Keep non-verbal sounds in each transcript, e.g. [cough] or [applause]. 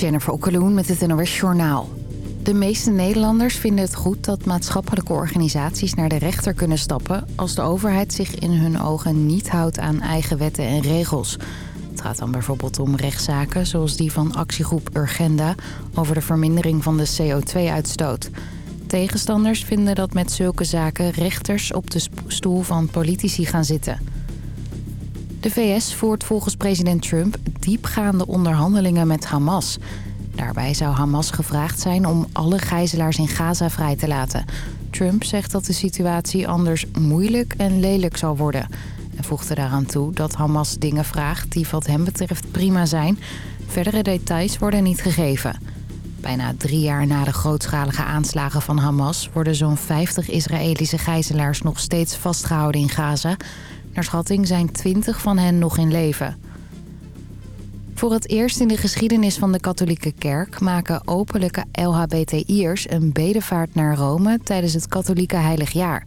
Jennifer Okkeloen met het NOS Journaal. De meeste Nederlanders vinden het goed dat maatschappelijke organisaties naar de rechter kunnen stappen... als de overheid zich in hun ogen niet houdt aan eigen wetten en regels. Het gaat dan bijvoorbeeld om rechtszaken zoals die van actiegroep Urgenda... over de vermindering van de CO2-uitstoot. Tegenstanders vinden dat met zulke zaken rechters op de stoel van politici gaan zitten... De VS voert volgens president Trump diepgaande onderhandelingen met Hamas. Daarbij zou Hamas gevraagd zijn om alle gijzelaars in Gaza vrij te laten. Trump zegt dat de situatie anders moeilijk en lelijk zal worden. En voegde daaraan toe dat Hamas dingen vraagt die wat hem betreft prima zijn. Verdere details worden niet gegeven. Bijna drie jaar na de grootschalige aanslagen van Hamas... worden zo'n 50 Israëlische gijzelaars nog steeds vastgehouden in Gaza... Naar schatting zijn 20 van hen nog in leven. Voor het eerst in de geschiedenis van de katholieke kerk... maken openlijke LHBTI'ers een bedevaart naar Rome tijdens het katholieke heiligjaar.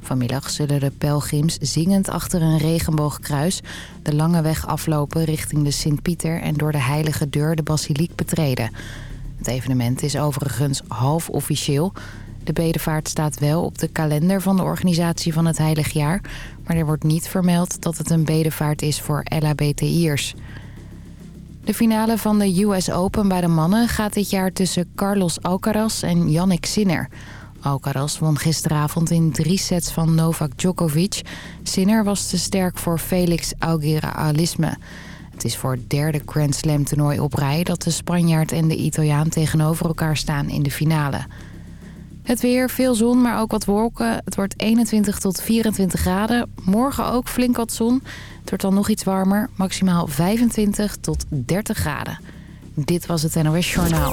Vanmiddag zullen de pelgrims zingend achter een regenboogkruis... de lange weg aflopen richting de Sint-Pieter... en door de heilige deur de basiliek betreden. Het evenement is overigens half officieel... De bedevaart staat wel op de kalender van de organisatie van het heilig jaar... maar er wordt niet vermeld dat het een bedevaart is voor LHBTI'ers. De finale van de US Open bij de mannen gaat dit jaar tussen Carlos Alcaraz en Yannick Sinner. Alcaraz won gisteravond in drie sets van Novak Djokovic. Sinner was te sterk voor Felix Auger-Aliassime. Het is voor het derde Grand Slam toernooi op rij... dat de Spanjaard en de Italiaan tegenover elkaar staan in de finale. Het weer, veel zon, maar ook wat wolken. Het wordt 21 tot 24 graden. Morgen ook flink wat zon. Het wordt dan nog iets warmer. Maximaal 25 tot 30 graden. Dit was het NOS Journaal.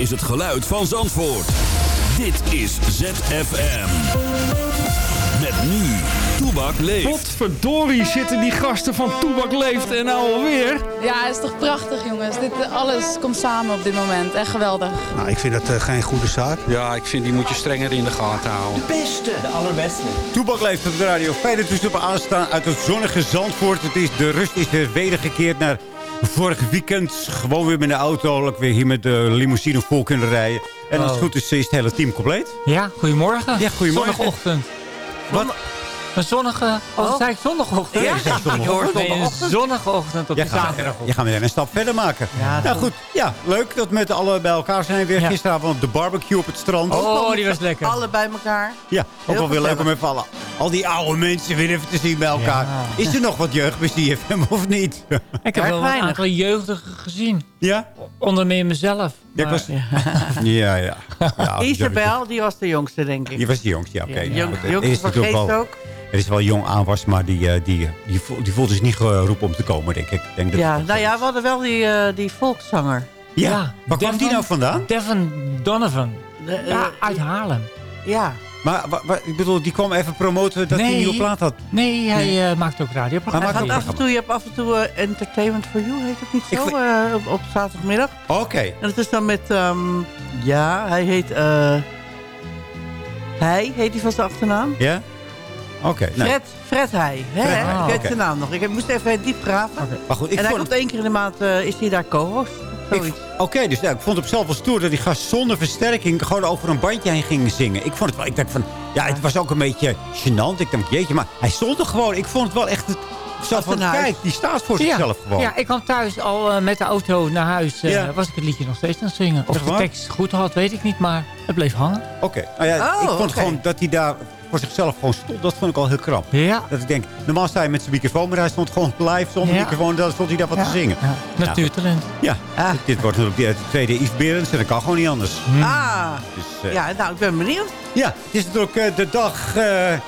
Is het geluid van Zandvoort. Dit is ZFM. Met nu, Toebak leeft. Potverdorie zitten die gasten van Toebak leeft en nou alweer. Ja, het is toch prachtig jongens. Dit, alles komt samen op dit moment. Echt geweldig. Nou, ik vind dat uh, geen goede zaak. Ja, ik vind die moet je strenger in de gaten houden. De beste. De allerbeste. Toebak leeft op de radio. Fijn dat u op aanstaan uit het zonnige Zandvoort. Het is, de rust is weer wedergekeerd naar vorig weekend. Gewoon weer met de auto. Ook weer hier met de limousine vol kunnen rijden. En als het Oh. goed is, is het hele team compleet. Ja, goedemorgen. Ja, goedemorgen. Zonnige ochtend. Wat? Een zonnige... Oh, zei ik zondagochtend? Ja, je zondagochtend. Nee, een zonnige ochtend op Je de gaat, zaterdag. je gaat weer een stap verder maken. Ja, nou goed, ja, leuk dat we met alle bij elkaar zijn. Weer gisteravond op de barbecue op het strand. Oh, die was lekker. Alle bij elkaar. Ja, ook wel weer leuk om even alle, al die oude mensen weer even te zien bij elkaar. Is er nog wat jeugd bij CFM of niet? Ik heb wel een aantal jeugdigen gezien. ja? Onder meer mezelf. Ja, was... [laughs] Ja, ja. ja Isabel, die was de jongste, denk ik. Die was de jongste, ja, oké. Ja, ja, jongste ook. Er is wel jong aanwas, maar die, eh, die, die, voelt, die voelt zich niet geroepen om te komen, denk ik. ik denk dat Ja, nou ja, we hadden wel die, eh, die volkszanger. Ja, Ja, waar kwam die nou vandaan? Devin Donovan. De, eh, Ja, uit Haarlem. ja. Maar wa- wa- ik bedoel, die kwam even promoten dat hij een nieuwe plaat had. Nee, hij maakt ook Hij radioprogramma's. maakt Gaat ook af en toe, je hebt af en toe Entertainment for You, heet het niet zo? eh, op, op zaterdagmiddag. Oké. En dat is dan met, ehm, ja, hij heet, eh hij heet hij van zijn achternaam? Ja? Oké. nou, Fred, Fred Heij. Hè? Fred Ik weet zijn naam nog. Ik moest even diep graven. maar goed, ik en hij vond... komt één keer in de maand, eh, is hij daar co-host. Oké, dus ja, ik vond het op zelf wel stoer dat die gast zonder versterking gewoon over een bandje heen ging zingen. Ik vond het wel, ik dacht van, ja, het was ook een beetje gênant. Ik dacht, jeetje, maar hij stond er gewoon. Ik vond het wel echt, het, Als van, huis. kijk, die staat voor zichzelf gewoon. Ja, ik kwam thuis al eh, met de auto naar huis. eh, Ja. Was ik het liedje nog steeds aan het zingen. Of de tekst goed had, weet ik niet. Maar het bleef hangen. Oké, nou ja, Oh, ik vond oké. gewoon dat hij daar voor zichzelf gewoon stond. Dat vond ik al heel krap. Ja. Dat ik denk, normaal sta je met zijn microfoon, maar hij stond gewoon live zonder Ja. microfoon. Dan stond hij daar wat te zingen. Ja. Natuurtalent. Ja, Ah. dit wordt natuurlijk de tweede Yves Berends en dat kan gewoon niet anders. Ah, Dus, eh, ja, nou, ik ben benieuwd. Ja, het is natuurlijk eh, de dag eh,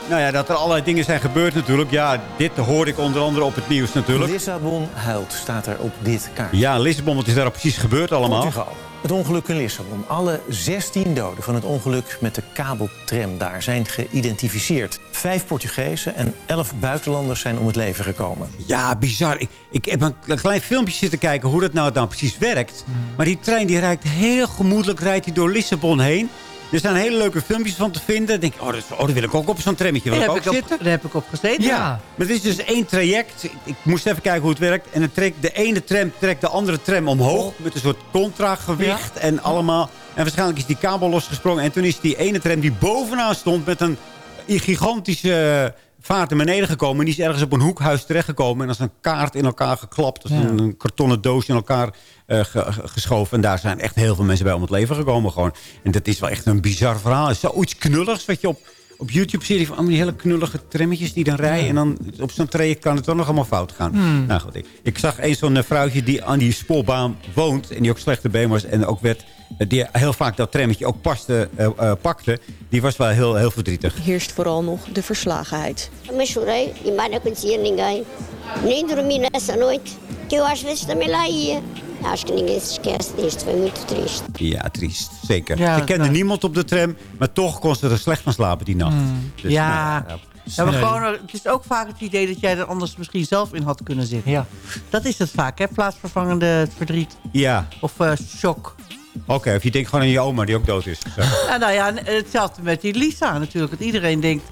nou ja, dat er allerlei dingen zijn gebeurd natuurlijk. Ja, dit hoor ik onder andere op het nieuws natuurlijk. Lissabon huilt, staat er op dit kaartje. Ja, Lissabon, wat is daar precies gebeurd allemaal? Portugal. Het ongeluk in Lissabon. Alle 16 doden van het ongeluk met de kabeltram daar zijn geïdentificeerd. Vijf Portugezen en elf buitenlanders zijn om het leven gekomen. Ja, bizar. Ik, ik heb een een klein filmpje zitten kijken hoe dat nou, nou precies werkt. Maar die trein die rijdt heel gemoedelijk rijdt die door Lissabon heen. Er zijn hele leuke filmpjes van te vinden. Dan denk ik, oh, dat, oh, daar wil ik ook op zo'n trammetje. Wil ik ook ik, op, zitten. daar heb ik op gezeten. Ja, maar het is dus één traject. Ik, ik moest even kijken hoe het werkt. En dan trekt de ene tram trekt de andere tram omhoog. Met een soort contragewicht en allemaal. En waarschijnlijk is die kabel losgesprongen. En toen is die ene tram die bovenaan stond met een gigantische vaart naar beneden gekomen. En die is ergens op een hoekhuis terechtgekomen. En als een kaart in elkaar geklapt. Als Ja. een, een kartonnen doos in elkaar eh, ge- ge- geschoven. En daar zijn echt heel veel mensen bij om het leven gekomen. Gewoon. En dat is wel echt een bizar verhaal. Het is zoiets knulligs wat je op, op YouTube ziet. Van die hele knullige trammetjes die dan rijden. En dan op zo'n traject kan het toch nog allemaal fout gaan. Hmm. Nou goed, ik, ik zag eens zo'n eh, vrouwtje die aan die spoorbaan woont. En die ook slechte been was. En ook werd, die heel vaak dat trammetje ook paste, eh, eh, pakte. Die was wel heel, heel verdrietig. heerst vooral nog de verslagenheid. Também chorei e mais não conhecia ninguém. Nem dormi nessa noite, que eu às vezes também lá ia. Acho que ninguém se esquece disto, foi muito triste. Ja, triest. Zeker. Ja, Ze kende niemand op de tram. Maar toch kon ze er slecht van slapen die nacht. Dus, Ja. nou, Ja, maar Nee. gewoon, het is ook vaak het idee dat jij er anders misschien zelf in had kunnen zitten. Ja. Dat is het vaak, hè? Plaatsvervangende verdriet. ja. Of eh, shock. Oké. Of je denkt gewoon aan je oma die ook dood is. [laughs] Ja, nou ja, en hetzelfde met die Lisa natuurlijk. Dat iedereen denkt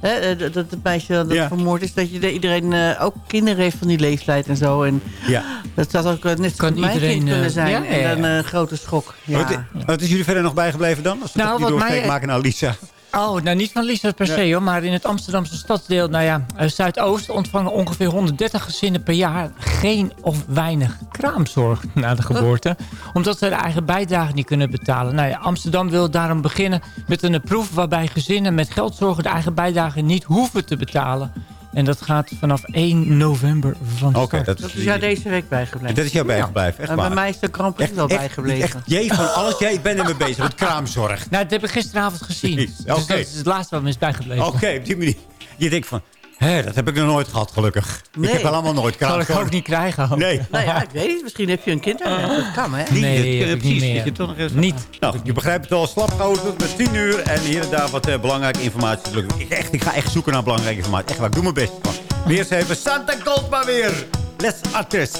hè, eh, dat het meisje dat Ja. vermoord is. Dat je de- iedereen eh, ook kinderen heeft van die leeftijd en zo. En Ja. dat zou ook eh, net Kan mijn iedereen, kind kunnen zijn. ja. En een grote schok. Ja. Wat, wat is jullie verder nog bijgebleven dan? Als we Nou, toch die doorsteek mij- maken naar Lisa. Oh, nou niet van Lisa per se hoor, maar in het Amsterdamse stadsdeel, nou ja, eh, Zuidoost ontvangen ongeveer 130 gezinnen per jaar geen of weinig kraamzorg na de geboorte. Omdat ze de eigen bijdrage niet kunnen betalen. Nou ja, Amsterdam wil daarom beginnen met een proef waarbij gezinnen met geldzorgen de eigen bijdrage niet hoeven te betalen. En dat gaat vanaf 1 november van Oké, start. dat, Dat is jou deze week bijgebleven. dat is jou bijgebleven. Echt en bij waar. mij is de Grand Prix Echt, wel echt, bijgebleven. echt, jee, van alles. Jij bent ermee bezig met kraamzorg. Nou, dat heb ik gisteravond gezien. Dus oké. dat is het laatste wat me is bijgebleven. Oké, op die manier. Je denkt van, hé, dat heb ik nog nooit gehad, gelukkig. Nee. Ik heb helemaal nooit Zal ik ook niet krijgen. ook. Nee. Nou ja, ik weet niet. Misschien heb je een kind. aan. Dat kan, hè? Niet, Nee, dat- heb ik precies, niet je toch nog eens- Niet. Nou, je begrijpt het al. Slap gehouden tot met 10 uur. En hier en daar wat eh, belangrijke informatie. Ik, echt, ik ga echt zoeken naar belangrijke informatie. Echt waar, ik doe mijn best. Weer eens even Santa Goldma weer. Let's artist.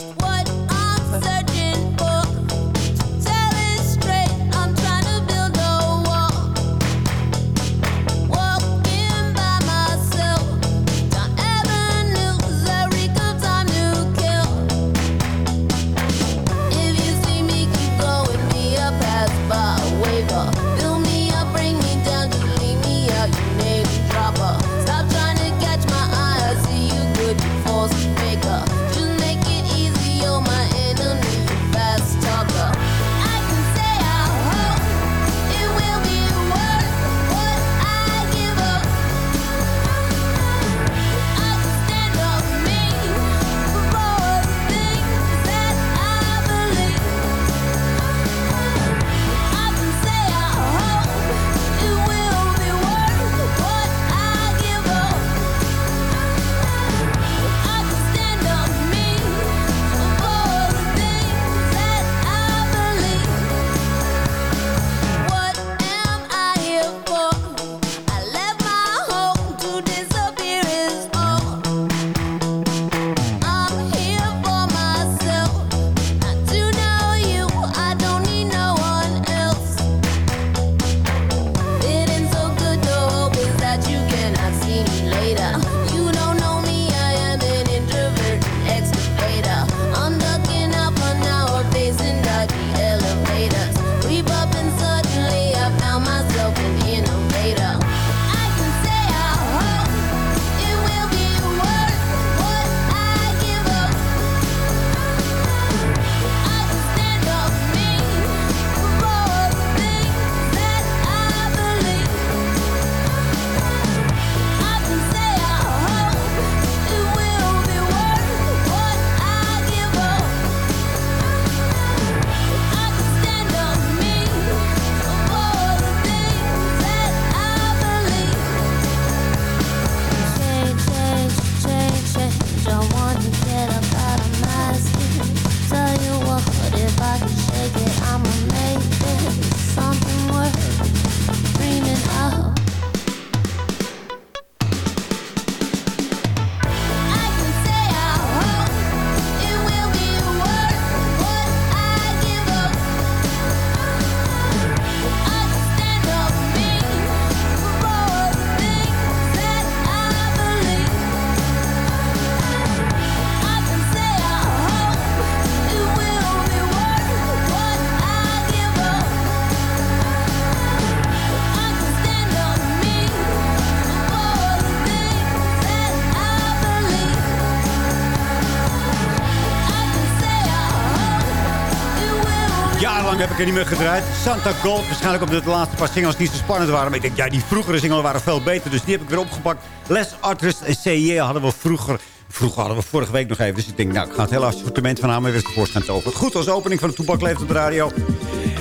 Lang heb ik er niet meer gedraaid. Santa Gold, waarschijnlijk omdat de laatste paar singles niet zo spannend waren. Maar ik denk, ja, die vroegere singles waren veel beter. Dus die heb ik weer opgepakt. Les Artist en CJ hadden we vroeger... Vroeger hadden we vorige week nog even. Dus ik denk, nou, ik ga het hele assortiment van haar maar weer tevoorschijn toveren. Goed, als opening van de Toepak leeft op de radio.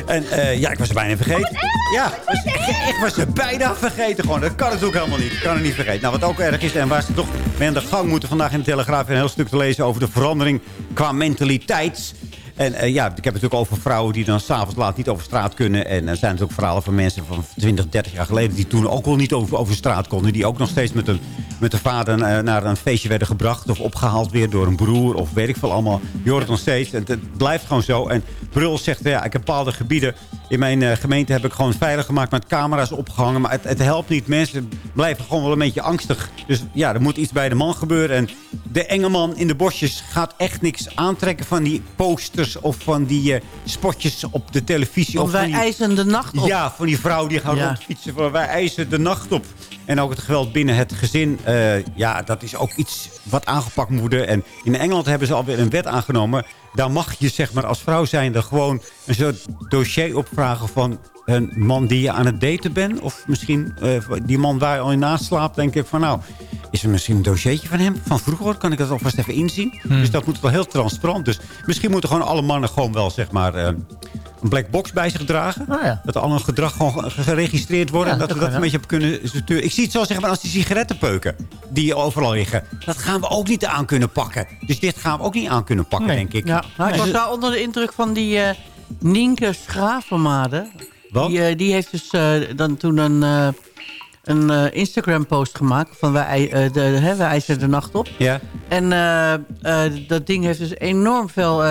En eh, ja, ik was er bijna vergeten. Ja, was- ik, ik was er bijna vergeten gewoon. Dat kan het ook helemaal niet. Ik kan het niet vergeten. Nou, wat ook erg is en waar ze toch mee aan de gang moeten vandaag in de Telegraaf... een heel stuk te lezen over de verandering qua mentaliteit... En eh, ja, ik heb het natuurlijk over vrouwen die dan s'avonds laat niet over straat kunnen. En er zijn natuurlijk verhalen van mensen van 20, 30 jaar geleden... die toen ook wel niet over, over straat konden. Die ook nog steeds met, een, met de vader eh, naar een feestje werden gebracht... of opgehaald weer door een broer of weet ik veel allemaal. Je hoort het nog steeds. En het blijft gewoon zo. En Brul zegt, ja, ik heb bepaalde gebieden... in mijn eh, gemeente heb ik gewoon veilig gemaakt met camera's opgehangen. Maar het, het helpt niet. Mensen blijven gewoon wel een beetje angstig. Dus ja, er moet iets bij de man gebeuren. En de enge man in de bosjes gaat echt niks aantrekken van die posters... of van die eh, spotjes op de televisie. Want of wij die- eisen de nacht op. Ja, van die vrouw die gaat Ja. rondfietsen. Van, wij eisen de nacht op. En ook het geweld binnen het gezin. eh, ja, dat is ook iets wat aangepakt moet worden. En in Engeland hebben ze alweer een wet aangenomen. Daar mag je zeg maar als vrouw zijnde gewoon een soort dossier opvragen van een man die je aan het daten bent. Of misschien eh, die man waar je al in naast slaapt. Denk ik van nou, is er misschien een dossiertje van hem? Van vroeger kan ik dat alvast even inzien. Dus dat moet wel heel transparant. Dus misschien moeten gewoon alle mannen gewoon wel zeg maar... eh, een black box bij zich dragen. Dat al een gedrag gewoon ge- geregistreerd wordt. Ja, en dat, dat we dat een beetje op kunnen sturen. Ik zie het zo zeggen, maar als die sigarettenpeuken die overal liggen. Dat gaan we ook niet aan kunnen pakken. Dus dit gaan we ook niet aan kunnen pakken, denk ik. Ja, nou, ik was wel onder de indruk van die eh Nienke Schravenmade. Wat? Die, eh, die heeft dus eh, dan toen een, eh, een Instagram-post gemaakt van wij, de, hè, wij eisen de nacht op. Ja. En eh, eh, dat ding heeft dus enorm veel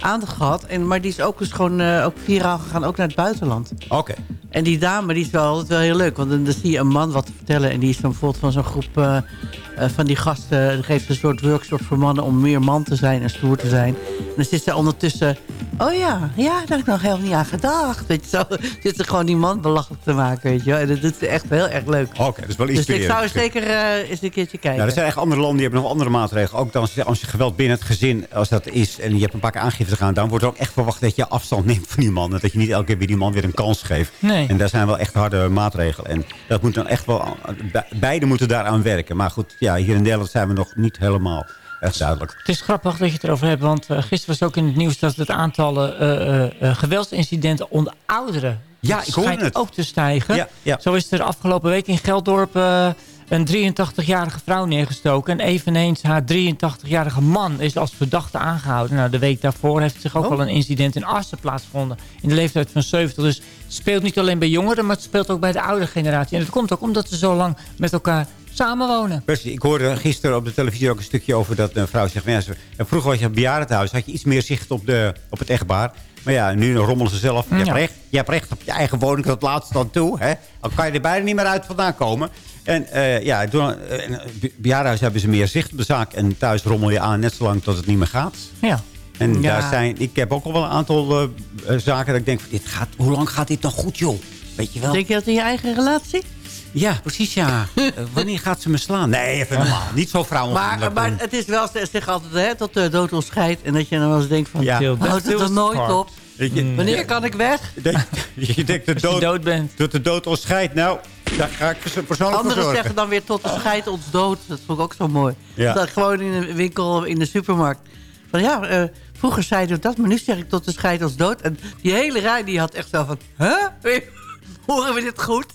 aandacht gehad. En, maar die is ook dus gewoon eh, ook viraal gegaan, ook naar het buitenland. Oké. En die dame die is wel altijd wel heel leuk. Want dan, dan zie je een man wat te vertellen. En die is dan bijvoorbeeld van zo'n groep eh, eh, van die gasten. Die geeft een soort workshop voor mannen om meer man te zijn en stoer te zijn. En dan zit ze ondertussen... Oh ja, ja, daar heb ik nog helemaal niet aan gedacht. Weet je, zo [laughs] zit ze gewoon die man belachelijk te maken, weet je wel. En dat doet ze echt heel erg leuk. Oké, dat is wel Dus ik zou zeker eens een keertje kijken. Ja, er zijn echt andere landen die hebben nog andere maatregelen. Ook dan, als je- als je geweld binnen het gezin, als dat is... en je hebt een paar keer aangifte dan wordt er ook echt verwacht dat je afstand neemt van die man. En dat je niet elke keer weer die man weer een kans geeft. Nee. En daar zijn wel echt harde maatregelen. En dat moet dan echt wel... be- Beide moeten daaraan werken. Maar goed, ja, hier in Nederland zijn we nog niet helemaal echt duidelijk. Het is grappig dat je het erover hebt, want eh, gisteren was ook in het nieuws dat het aantal eh, eh, geweldsincidenten onder ouderen Ja, ik schijnt het. ook te stijgen. Ja, ja. Zo is er afgelopen week in Geldorp een 83-jarige vrouw neergestoken. En eveneens haar 83-jarige man is als verdachte aangehouden. Nou, de week daarvoor heeft zich ook Oh. al een incident in Assen plaatsgevonden. In de leeftijd van 70. Dus het speelt niet alleen bij jongeren, maar het speelt ook bij de oudere generatie. En dat komt ook omdat ze zo lang met elkaar samenwonen. Precies. Ik hoorde gisteren op de televisie ook een stukje over dat een vrouw zegt... van, Ja, vroeger was je op het bejaardentehuis, had je iets meer zicht op, de, op het echtbaar. Maar ja, nu rommelen ze zelf. Je, hebt recht, je hebt recht op je eigen woning tot laatst dan toe. Hè? Dan kan je er bijna niet meer uit vandaan komen. En eh, ja, door bejaardenhuis hebben ze meer zicht op de zaak. En thuis rommel je aan net zolang tot het niet meer gaat. Ja. En Ja. daar zijn, ik heb ook al wel een aantal zaken dat ik denk... Van, dit gaat, hoe lang gaat dit nog goed, joh? Weet je wel? Denk je dat in je eigen relatie? Ja, precies, ja. [laughs] Wanneer gaat ze me slaan? Nee, even normaal. Niet zo Maar, vrouwonvriendelijk maar doen. het is wel, ze zeggen altijd hè, tot de dood ons scheidt. En dat je dan wel eens denkt van, Ja. Till houdt het er nooit part. op? Weet je, Wanneer kan ik weg? [laughs] Je denkt de [laughs] dood, dood bent. dat de dood ons scheidt. Nou, daar ga ik ze persoonlijk voor Anderen zorgen. zeggen dan weer tot de scheid ons dood. Dat vond ik ook zo mooi. Ja. Dat gewoon in een winkel, in de supermarkt. Van ja, eh, vroeger zeiden we dat, maar nu zeg ik tot de scheid ons dood. En die hele rij die had echt zo van, huh? [laughs] Horen we dit goed?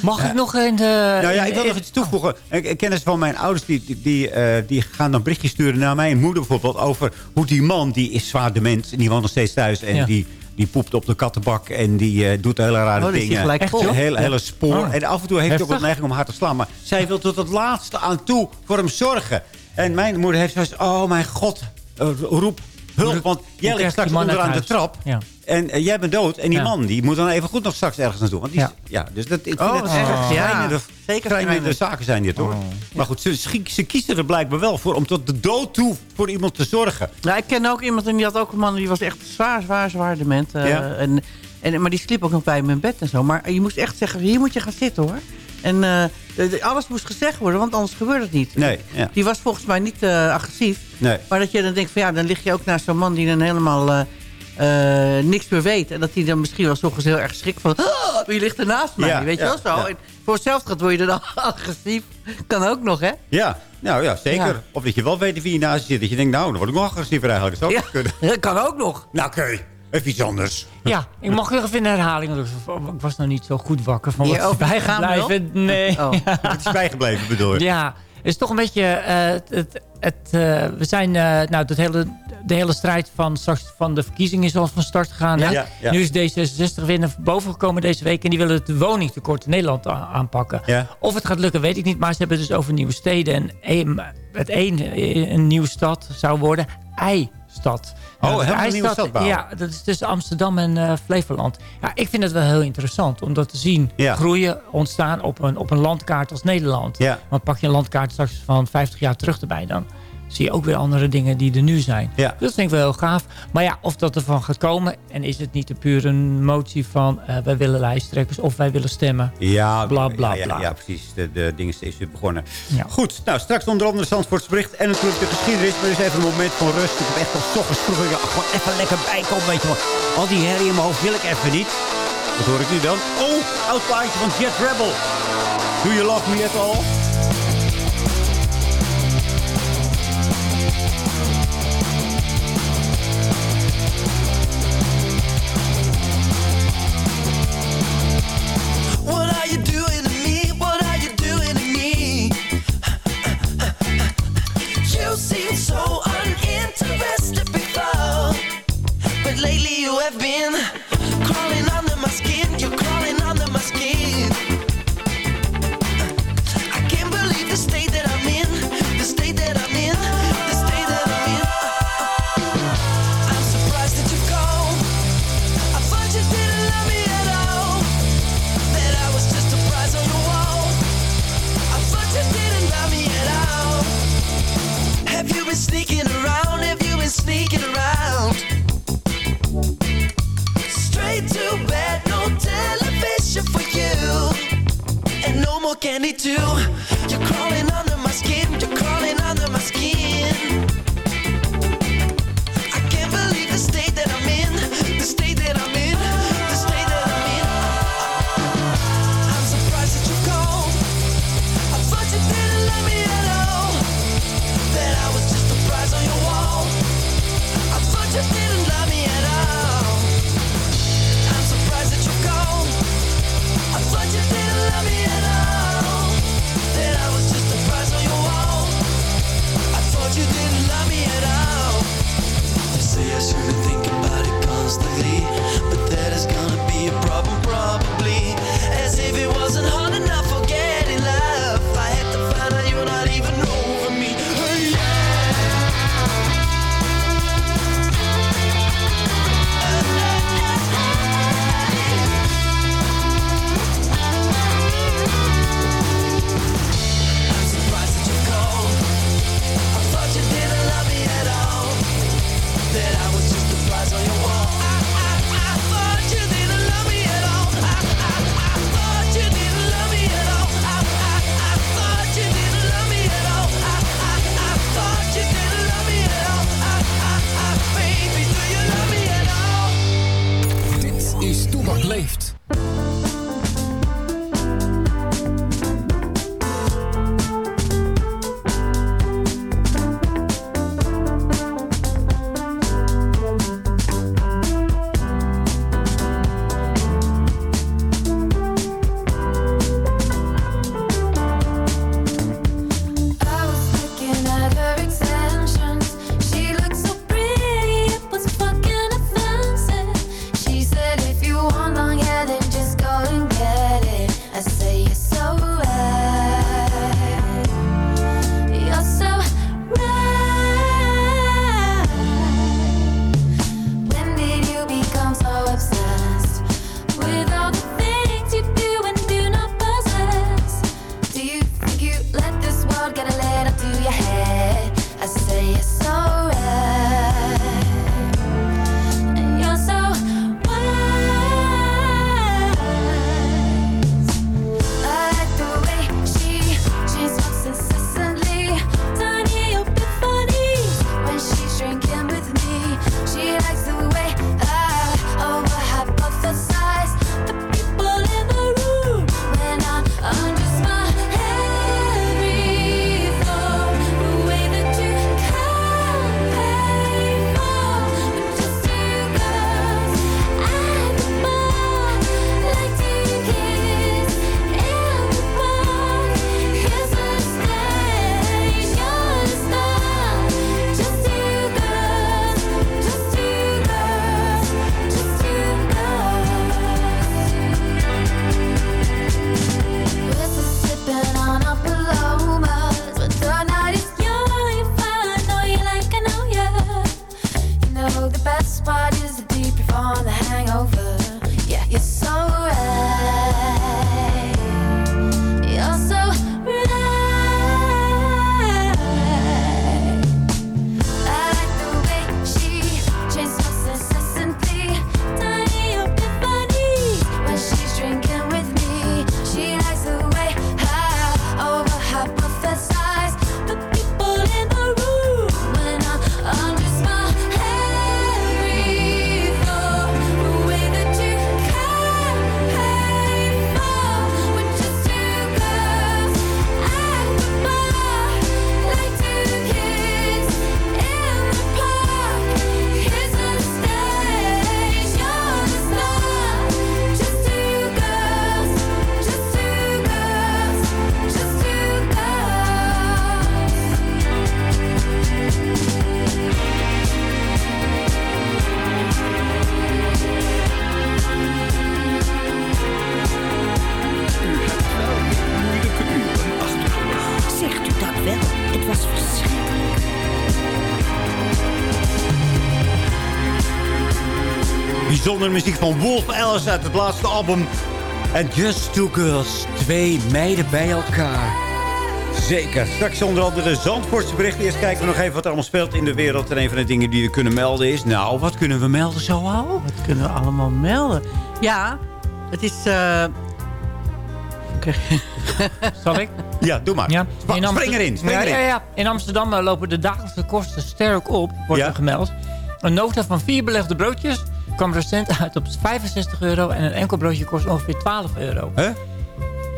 Mag ik nog in de... Nou ja, ik wil nog iets toevoegen. Ik kennis van mijn ouders, die, die, die, eh, die gaan dan berichtjes sturen naar mijn moeder bijvoorbeeld... over hoe die man, die is zwaar dement en die woont nog steeds thuis... en Ja. die, die poept op de kattenbak en die eh, doet hele rare Oh, dingen. gelijk Echt vol. een hele, hele spoor. Oh. En af en toe heeft hij ook wat neiging om haar te slaan. Maar zij wil tot het laatste aan toe voor hem zorgen. En mijn moeder heeft zoiets oh mijn god, eh, roep hulp. Want jij ligt je straks onderaan de trap. Ja. En eh, jij bent dood. En die Ja. man die moet dan even goed nog straks ergens naartoe. Want die, is- Ja. ja. dus dat, ik Oh, wat erg, ja. Zeker schrijnend. zaken zijn dit hoor. Maar goed, ze, ze, ze kiezen er blijkbaar wel voor om tot de dood toe voor iemand te zorgen. Nou, ik ken ook iemand en die had ook een man die was echt zwaar, zwaar, zwaar dement. Ja. en, en, maar die sliep ook nog bij mijn bed en zo. Maar je moest echt zeggen, hier moet je gaan zitten hoor. En eh, alles moest gezegd worden, want anders gebeurt het niet. Nee, ja. Die was volgens mij niet agressief. Nee. Maar dat je dan denkt van ja, dan lig je ook naast zo'n man die dan helemaal... eh, niks meer weet. En dat hij dan misschien wel soms heel erg schrikt van... "Ah, wie ligt er naast mij? Ja, weet je ja, wel zo? ja. En voor hetzelfde gaat word je dan [laughs] agressief. Kan ook nog, hè? Ja, nou ja, zeker. Ja. Of dat je wel weet wie je naast je zit. Dat je denkt, nou, dan word ik nog agressiever eigenlijk. Dat zou ook kunnen. [laughs] Dat kan ook nog. Nou, oké. Even iets anders. Ja, ik mag nog even in herhaling. Ik was nog niet zo goed wakker van wat is over gegaan bijgebleven. Nee. Oh. [laughs] Het is bijgebleven, bedoel je? Ja, is toch een beetje... eh, het, het, eh, we zijn... eh, nou, dat hele, de hele strijd van, straks van de verkiezingen is al van start gegaan. hè? Ja, ja. Nu is D66 weer naar boven gekomen deze week. En die willen het woningtekort in Nederland aanpakken. Of het gaat lukken, weet ik niet. Maar ze hebben het dus over nieuwe steden. En een, het een, een nieuwe stad zou worden Eistad. Oh, Nou, helemaal een nieuwe stad bouwen. Ja, dat is tussen Amsterdam en eh, Flevoland. Ja, ik vind het wel heel interessant om dat te zien Ja. groeien, ontstaan op een, op een landkaart als Nederland. Ja. Want pak je een landkaart straks van 50 jaar terug erbij dan zie je ook weer andere dingen die er nu zijn. Ja. Dat vind ik wel heel gaaf. Maar ja, of dat ervan gaat komen en is het niet een puur een motie van eh, wij willen lijsttrekkers of wij willen stemmen. Ja, Bla, bla, ja, ja, bla. ja, precies. De, de dingen steeds weer begonnen. Ja. Goed, nou, straks onder andere Zandvoorts bericht en natuurlijk de geschiedenis. Maar is even een moment van rust. Ik heb echt al ochtends vroeg ik dacht, gewoon even lekker bijkomen, weet je wel. Al die herrie in mijn hoofd wil ik even niet. Wat hoor ik nu dan? Oh, oud plaatje van Jet Rebel. Do you love me at all? Bijzondere muziek van Wolf Alice uit het laatste album. En Just Two Girls. Twee meiden bij elkaar. Zeker. Straks onder andere de Zandvoortse berichten. Eerst kijken we nog even wat er allemaal speelt in de wereld. En een van de dingen die we kunnen melden is... Nou, wat kunnen we melden zo al? Wat kunnen we allemaal melden? Ja, het is... eh, Oké. [laughs] Zal ik? Ja, doe maar. Ja. In spring erin, spring ja, erin. Ja, ja. In Amsterdam eh, lopen de dagelijkse kosten sterk op, wordt Ja. er gemeld. Een nota van vier belegde broodjes kwam recent uit op 65 euro... en een enkel broodje kost ongeveer 12 euro. Hè?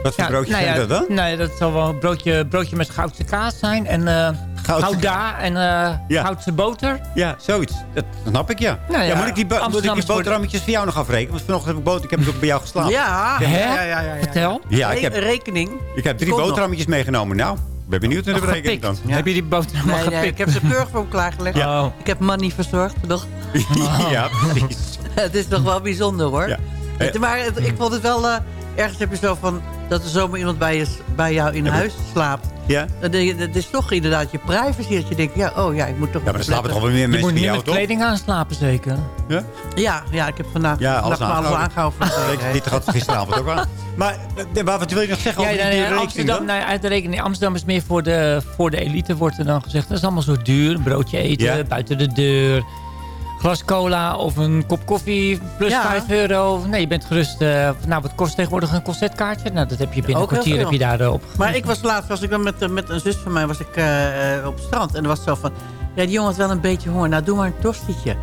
Wat voor Ja, broodjes nou zijn ja, dat dan? Nee, dat zal wel een broodje, broodje met goudse kaas zijn. En eh Goudse gouda en eh Ja. goudse boter. Ja, zoiets. Dat snap ik, ja. Nou ja, ja, moet ik die, bo- moet ik die boterhammetjes voor jou nog afrekenen? Want vanochtend heb ik, boter, ik heb dus ook bij jou geslapen. Ja, Hè? ja, ja, ja, ja, ja. Vertel. Ja, ik heb, rekening. ik heb drie nog. boterhammetjes meegenomen. Nou, ben benieuwd naar de berekening dan. Heb je die boter allemaal Nee, nee, ik heb ze keurig voor hem klaargelegd. Oh. Ik heb money verzorgd. Nog. [laughs] ja, precies. [laughs] het is toch wel bijzonder hoor. Ja. Het- maar het- ik vond het wel... eh, ergens heb je zo van... dat er zomaar iemand bij, je, bij jou in Ja, huis slaapt. Ja? Dan denk je, Het is toch inderdaad je privacy. Dat je denkt, ja, oh ja, ik moet toch... Ja, maar er slapen toch wel meer Je mensen moet bij niet met toch? kleding aan slapen, zeker. Ja? Ja, ja, ik heb vandaag, Ja, alles aangehouden. Ik, dit gaat gisteravond ook aan. Maar eh, wat wil je nog zeggen Ja, over ja, die ja, rekening Amsterdam, dan? nou, uit de rekening. Amsterdam is meer voor de, voor de elite, wordt er dan gezegd. Dat is allemaal zo duur. Een broodje eten, Ja. buiten de deur. Glas cola of een kop koffie plus Ja. 5 euro. Nee, je bent gerust. eh, nou, wat kost tegenwoordig een concertkaartje? Nou, dat heb je binnen een kwartier heb je daarop. Maar ik was laatst, was ik dan met, eh, met een zus van mij was ik, eh, eh, op het strand. En er was zo van, ja, die jongen had wel een beetje honger. Nou, doe maar een tostietje.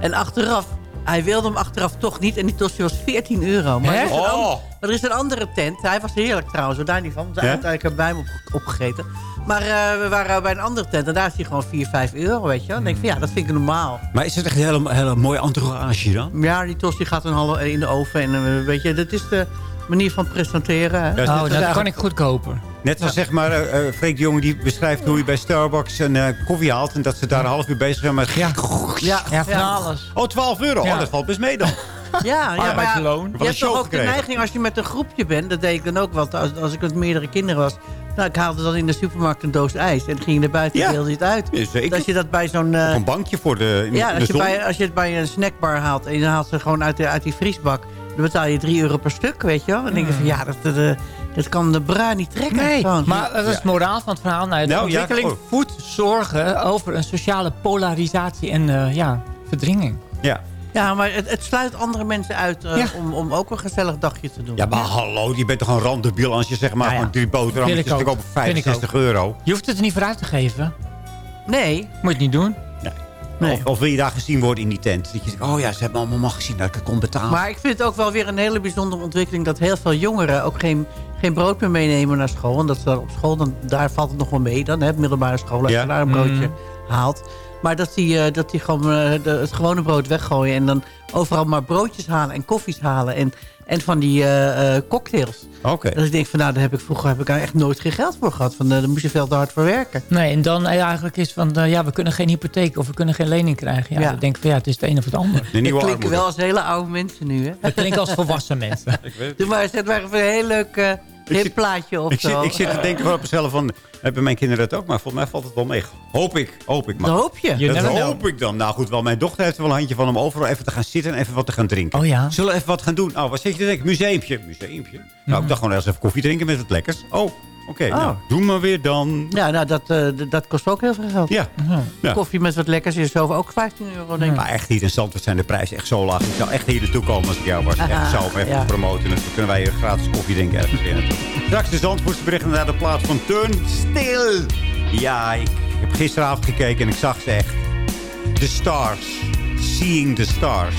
En achteraf, hij wilde hem achteraf toch niet. En die tosti was 14 euro. Maar, Hè? er is, een Oh. maar er is een andere tent. Hij was heerlijk trouwens, daar niet van. Want Ja? Uiteindelijk hebben wij hem op, opgegeten. Maar eh, we waren bij een andere tent. En daar is hij gewoon 4, 5 euro, weet je wel. Dan denk ik van, ja, dat vind ik normaal. Maar is het echt een hele, hele mooie entourage dan? Ja, die tosti gaat een halve in de oven. En eh, weet je, dat is de manier van presenteren. hè. Ja, Oh, dat kan ik goed kopen. Net zoals zeg maar, eh eh, Freek de Jonge die beschrijft hoe je bij Starbucks een eh, koffie haalt. En dat ze daar een half uur bezig zijn met... Ja, Ja, ja van alles. Oh, 12 euro. Ja. Oh, dat valt best mee dan. [laughs] Ja, ja maar je hebt toch ook gekregen. de neiging als je met een groepje bent. Dat deed ik dan ook wel. Als, als ik met meerdere kinderen was. Nou, ik haalde dan in de supermarkt een doos ijs. En ging naar buiten Ja. en deelde je het uit. Ja, zeker. Als je dat bij zo'n... eh, een bankje voor de, in ja, de als je, zon. bij, als je het bij een snackbar haalt. En je haalt ze gewoon uit, de, uit die vriesbak. Dan betaal je 3 euro per stuk, weet je wel. En dan denk je van ja, dat, dat, eh, dat kan de bruin niet trekken. Nee, Gewoon. maar dat is het moraal van het verhaal. Nou, de Nou, ja, ontwikkeling oh. voedt zorgen over een sociale polarisatie en eh, ja, verdringing. Ja. Ja, maar het, het sluit andere mensen uit eh, Ja. om, om ook een gezellig dagje te doen. ja, maar hallo, je bent toch een randebiel als je zeg maar Ja, drie boterhammetjes kopen voor Vind ik 65 euro. Je hoeft het er niet voor uit te geven. Nee, Moet je het niet doen. Nee. Of, of wil je daar gezien worden in die tent? Dat je zegt, oh ja, ze hebben allemaal gezien dat ik het kon betalen. Maar ik vind het ook wel weer een hele bijzondere ontwikkeling... dat heel veel jongeren ook geen, geen brood meer meenemen naar school. En dat ze dan op school, dan, daar valt het nog wel mee. Dan, hè, middelbare school, als Ja. je daar een broodje Mm. haalt. Maar dat die, eh, dat die gewoon eh, de, het gewone brood weggooien... en dan overal maar broodjes halen en koffies halen... en, en van die eh, eh, cocktails. Oké. Dat ik denk van, nou, daar heb ik vroeger heb ik daar echt nooit geen geld voor gehad. Van, eh, daar moest je veel te hard voor werken. Nee, en dan eigenlijk is van, ja, we kunnen geen hypotheek of we kunnen geen lening krijgen. Ja, Ja. dan denk ik van, ja, het is het een of het ander. De nieuwe Dat klinken armoede. wel als hele oude mensen nu, hè? Het klinkt als volwassen mensen. [laughs] Doe maar, zet maar even een heel leuk zit- plaatje op Ik zo. zit, ik zit te denken van op mezelf van, hebben mijn kinderen dat ook? Maar volgens mij valt het wel mee. Hoop ik, hoop ik. Maar Dat hoop je. Dat know. hoop ik dan. Nou goed, wel, mijn dochter heeft er wel een handje van om overal even te gaan zitten en even wat te gaan drinken. Oh ja? Zullen we even wat gaan doen? Oh, wat zit je te denken? Museumpje. Museumpje? Nou, ik dacht gewoon eens even koffie drinken met wat lekkers. Oh, oké. nou, doe maar weer dan. Ja, nou, dat, eh, dat kost ook heel veel geld. Ja. ja. Koffie met wat lekkers is zo ook 15 euro, denk ik. Maar echt hier in Zandvoort zijn de prijzen echt zo laag. Ik zou echt hier naartoe komen als ik jou was. Echt Aha, zo even ja. promoten. En dan kunnen wij hier gratis koffie drinken ergens in. Straks de Zandvoortse berichten naar de plaats van Turn Stil. Ja, ik heb gisteravond gekeken en ik zag ze echt. The Stars. Seeing the Stars.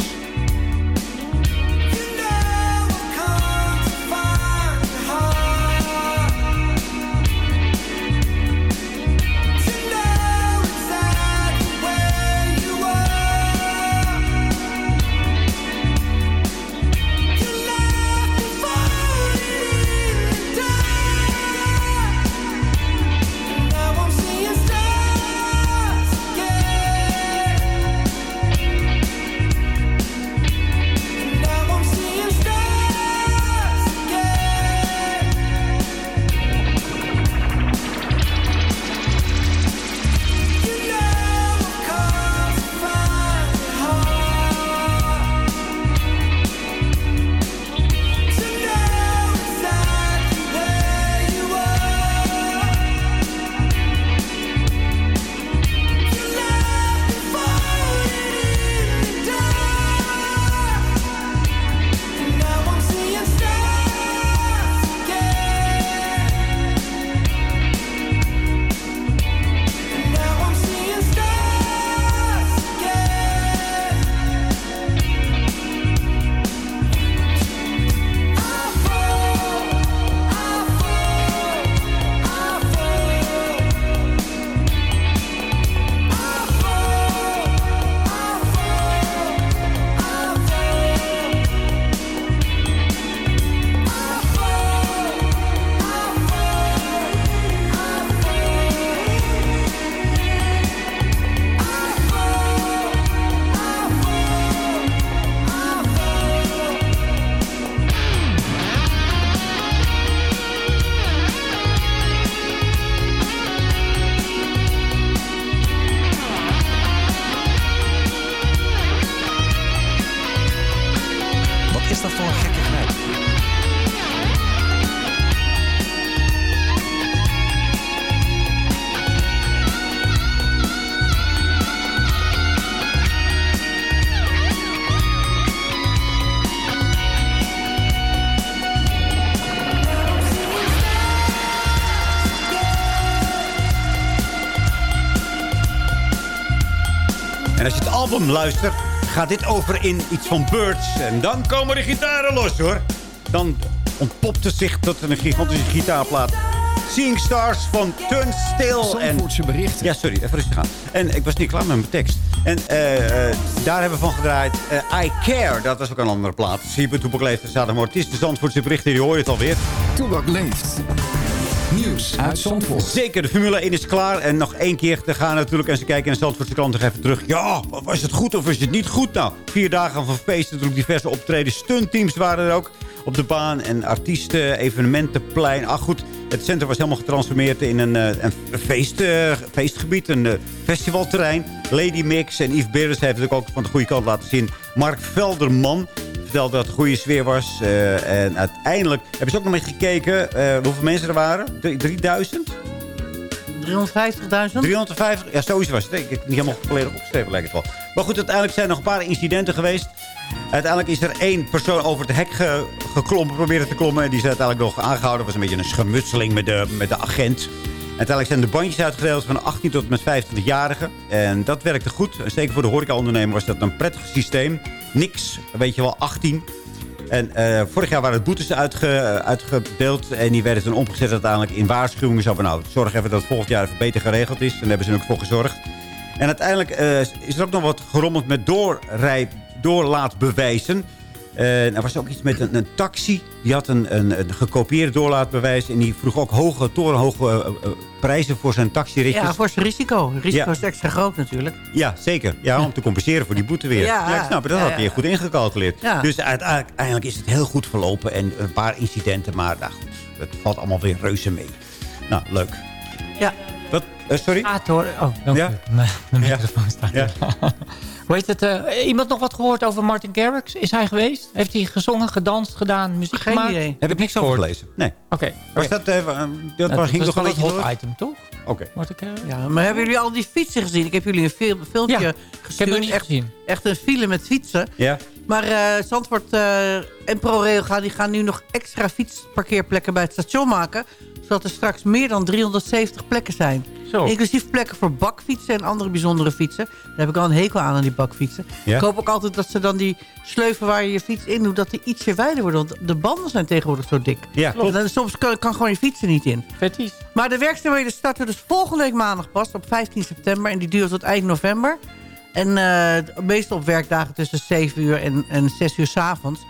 Luistert, gaat dit over in iets van Birds. En dan komen de gitaren los, hoor. Dan ontpopt het zich tot een gigantische gitaarplaat. Seeing Stars van Turnstile. En berichten. Ja, sorry, even rustig gaan. En ik was niet klaar met mijn tekst. En eh, eh, daar hebben we van gedraaid eh, I Care. Dat was ook een andere plaat. Zie Toepak Leeft en Zaterdagmorgen. Het is de Zandvoortse berichten, die hoor je het alweer. Toebak leeft. Uit. Zeker, de Formule 1 is klaar. En nog één keer te gaan natuurlijk. En ze kijken in de Zandvoortse krant nog even terug. Ja, was het goed of was het niet goed? Nou, vier dagen van feesten. Natuurlijk diverse optreden. Stuntteams waren er ook op de baan. En artiesten, evenementenplein. Ach goed, het centrum was helemaal getransformeerd in een, eh, een feest, eh, feestgebied. Een eh, festivalterrein. Lady Mix en Yves Beres heeft het ook van de goede kant laten zien. Mark Velderman vertelde dat het goede sfeer was. Eh, en uiteindelijk hebben ze ook nog mee gekeken eh, hoeveel mensen er waren. Drie- 3000? 350.000? 350? Ja, sowieso was het. Ik heb het niet helemaal volledig opgeschreven, lijkt het wel. Maar goed, uiteindelijk zijn er nog een paar incidenten geweest. Uiteindelijk is er één persoon over het hek ge geklommen, proberen te klommen. En die is uiteindelijk nog aangehouden. Was een beetje een schermutseling met de, met de agent. Uiteindelijk zijn de bandjes uitgedeeld van 18 tot met 25-jarigen. En dat werkte goed. En zeker voor de horecaondernemer was dat een prettig systeem. Niks, weet je wel, 18. En eh, vorig jaar waren het boetes uitge, uitgedeeld. En die werden toen omgezet uiteindelijk in waarschuwingen. Zo van, nou, zorg even dat het volgend jaar even beter geregeld is. En daar hebben ze er ook voor gezorgd. En uiteindelijk eh, is er ook nog wat gerommeld met doorrij, doorlaatbewijzen. Er was ook iets met een, een taxi. Die had een, een, een gekopieerd doorlaatbewijs. En die vroeg ook hoge, torenhoge eh, eh, prijzen voor zijn taxiritjes. Ja, voor zijn risico. Het risico Ja. is extra groot natuurlijk. Ja, zeker. Ja, om te compenseren voor die boete weer. Ja, ik snap het. Dat ja, had hij goed ingecalculeerd. Dus uiteindelijk is het heel goed verlopen. En een paar incidenten, maar nou goed, het valt allemaal weer reuze mee. Nou, leuk. Ja. Wat? Eh, sorry? Ah, hoor. Oh, dank Ja? u. [laughs] Mijn mijn microfoon staat Ja. [laughs] Hoe heet het? eh, iemand nog wat gehoord over Martin Garrix? Is hij geweest? Heeft hij gezongen, gedanst, gedaan, muziek Geen gemaakt? idee. Heb ik niks over gelezen. Nee. Oké. Was dat, eh, wa- dat dat ging was toch een beetje hot door? item, toch? Oké. Martin Garrix? Ja, maar hebben jullie al die fietsen gezien? Ik heb jullie een fil- filmpje Ja, gestuurd. Ik heb nog niet echt, gezien. echt een file met fietsen. Ja. Maar eh Zandvoort eh, en ProRail gaan, die gaan nu nog extra fietsparkeerplekken bij het station maken. Zodat er straks meer dan 370 plekken zijn. Zo. Inclusief plekken voor bakfietsen en andere bijzondere fietsen. Daar heb ik al een hekel aan, aan die bakfietsen. Ja? Ik hoop ook altijd dat ze dan die sleuven waar je je fiets in doet... dat die ietsje wijder worden. Want de banden zijn tegenwoordig zo dik. Ja, klopt. Dan, soms kan, kan gewoon je fietsen niet in. Fetties. Maar de werkzaamheden starten dus volgende week maandag pas op 15 september. En die duurt tot eind november. En eh, meestal op werkdagen tussen 7 uur en, en 6 uur s avonds.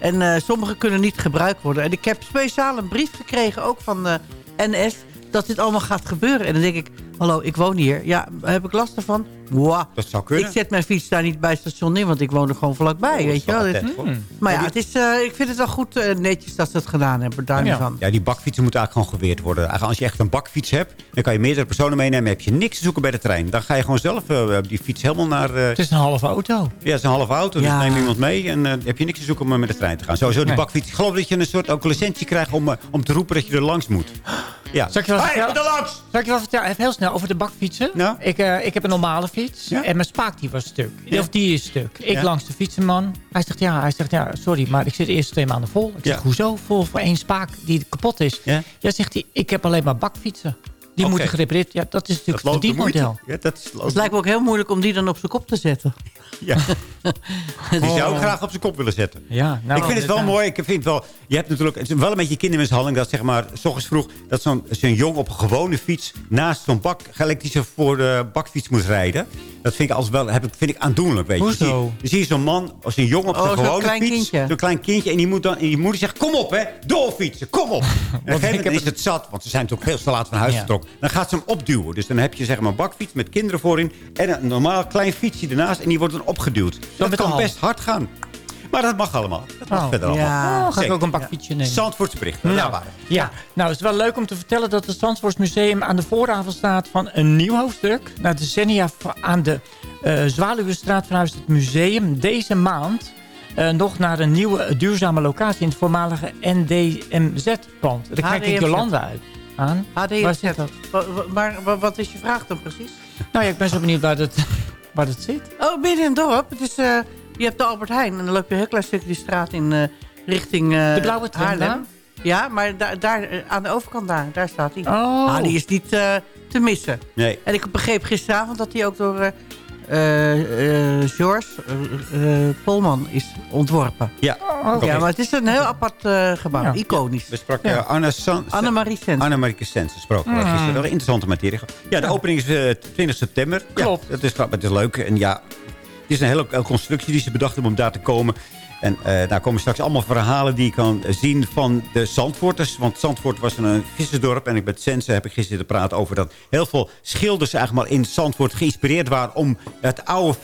En eh, sommige kunnen niet gebruikt worden. En ik heb speciaal een brief gekregen, ook van de NS... dat dit allemaal gaat gebeuren. En dan denk ik, hallo, ik woon hier. Ja, heb ik last ervan? Wow. Dat zou kunnen. Ik zet mijn fiets daar niet bij het station neer, want ik woon er gewoon vlakbij. Oh, weet je wel. Dit- hoor. Maar ja, het is, eh, ik vind het wel goed eh, netjes dat ze het gedaan hebben. Daar Ja. van. Ja, die bakfietsen moeten eigenlijk gewoon geweerd worden. Eigenlijk als je echt een bakfiets hebt, dan kan je meerdere personen meenemen. heb je niks te zoeken bij de trein. Dan ga je gewoon zelf eh, die fiets helemaal naar... eh, Het is een halve auto. ja, het is een halve auto, dus Ja. neem iemand mee. En eh, heb je niks te zoeken om met de trein te gaan. Sowieso die Nee. bakfiets. Ik geloof dat je een soort ook licentie krijgt om, om te roepen dat je er langs moet. Ja. Zal ik je wel Hey, vertellen? moet er langs! Zal ik je wel vertellen? Even heel snel over de bakfietsen. Ja. Ik, eh, ik heb een normale fiets. Ja. En mijn spaak die was stuk. Ja. Of die is stuk. Ik langs de fietsenman. Hij zegt, ja, hij zegt, ja, sorry, maar ik zit de eerste twee maanden vol. Ik zeg, hoezo vol voor één spaak die kapot is? Ja, zegt hij, ik heb alleen maar bakfietsen. Die moeten gerepareerd Ja, dat is natuurlijk Dat het verdienmodel. Ja, dat is Het lijkt me ook heel moeilijk om die dan op zijn kop te zetten. Ja. [laughs] Die zou ik graag op zijn kop willen zetten. Ja, nou, ik vind het wel nou, mooi. Ik vind wel, je hebt natuurlijk het is wel een beetje kindermishandeling. Dat zeg maar, s ochtends vroeg, dat zo'n zo'n jong op een gewone fiets naast zo'n bak, elektrische voor de bakfiets moet rijden. Dat vind ik als wel, heb ik, vind ik aandoenlijk, weet je. Hoezo? Je ziet- zo'n man, als een jong op Oh, zijn gewone klein fiets. Zo'n klein kindje. En die, moet dan, en die moeder zegt, kom op hè, doorfietsen, kom op. [laughs] En op een gegeven ik moment is het zat, want ze zijn natuurlijk veel te laat van huis Ja. Dan gaat ze hem opduwen. Dus dan heb je zeg maar een bakfiets met kinderen voorin. En een normaal klein fietsje ernaast. En die wordt dan opgeduwd. Dat kan hand. best hard gaan. Maar dat mag allemaal. Dat mag Oh, verder allemaal. ja. Oh, ga ik ook een bakfietsje nemen. Zandvoortse bericht. Nou, waren. ja. nou, het is wel leuk om te vertellen dat het Zandvoortsmuseum aan de vooravond staat van een nieuw hoofdstuk. Na decennia aan de eh Zwaluwenstraat verhuist het museum deze maand eh, nog naar een nieuwe duurzame locatie in het voormalige NDMZ-pand. Daar kijk ik. Jolanda uit aan. Waar zit dat? Maar wa- wat is je vraag dan precies? Nou ja, ik ben zo benieuwd waar dat, waar dat zit. Oh, midden in het dorp. Het is, eh, je hebt de Albert Heijn. En dan loop je een heel klein stukje die straat in eh, richting eh De blauwe tram? Ja, maar daar, daar, aan de overkant daar, daar staat hij. Oh. Ah, die is niet eh, te missen. Nee. En ik begreep gisteravond dat hij ook door eh, eh, eh, George eh, Polman is ontworpen. Ja, oké. Ja, maar het is een heel apart eh, gebouw. Ja. Iconisch. We spraken Ja. eh, Anna San- Annemarie Sens. Annemarie Sens gesproken. Mm. gisteren. Wel een interessante materie. Ja, de opening is eh, 20 september. Klopt. Ja, dat is, grappig, het is leuk. En ja, het is een hele, hele constructie die ze bedacht hebben om daar te komen. En eh, daar komen straks allemaal verhalen die je kan zien van de Zandvoorters. Want Zandvoort was een vissersdorp. En ik met Sense heb ik gisteren te praten over dat heel veel schilders eigenlijk maar in Zandvoort geïnspireerd waren om het oude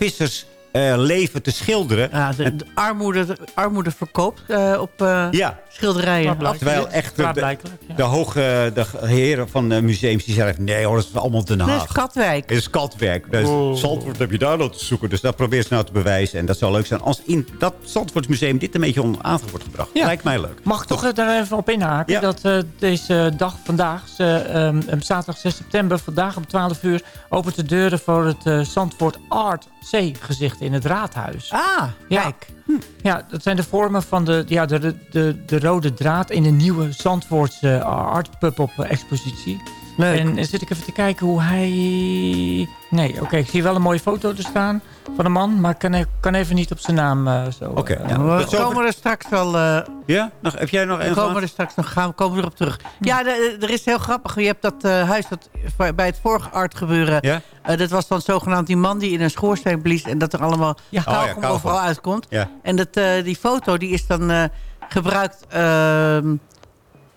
vissersleven te schilderen. Ja, de, de armoede, de armoede verkoopt eh, op eh, Ja. schilderijen. Terwijl echt de, de, de hoge de heren van de museums die zeggen... nee hoor, dat is allemaal Den Dat Haag. is Katwijk. Het is Katwijk. Dus Zandvoort heb je daar nog te zoeken. Dus dat probeert ze nou te bewijzen. En dat zou leuk zijn als in dat Zandvoortsmuseum dit een beetje onder aandacht wordt gebracht. Lijkt mij leuk. Mag ik toch daar even op inhaken? Dat eh, deze dag vandaag, eh, zaterdag 6 september, vandaag om 12 uur... opent de deuren voor het eh, Zandvoort Art C-gezicht in het Raadhuis. Ah, ja. kijk. Ja, dat zijn de vormen van de, ja, de, de, de, de rode draad in de nieuwe Zandvoortse Art Pub-up expositie. Leuk. En dan zit ik even te kijken hoe hij... Nee, oké, ik zie wel een mooie foto er staan van een man, maar ik kan, e- kan even niet op zijn naam eh, zo... Oké, eh, ja. We komen er straks wel... eh, Ja? Nog, heb jij nog we een komen er straks nog gaan, we komen erop terug. Ja, er is heel grappig. Je hebt dat eh, huis dat bij het vorige art gebeuren. Ja? eh, dat was dan zogenaamd die man die in een schoorsteen blies... en dat er allemaal Ja. kauwgom Oh ja, kauwgom. overal uitkomt. Ja. En dat, eh, die foto die is dan eh, gebruikt...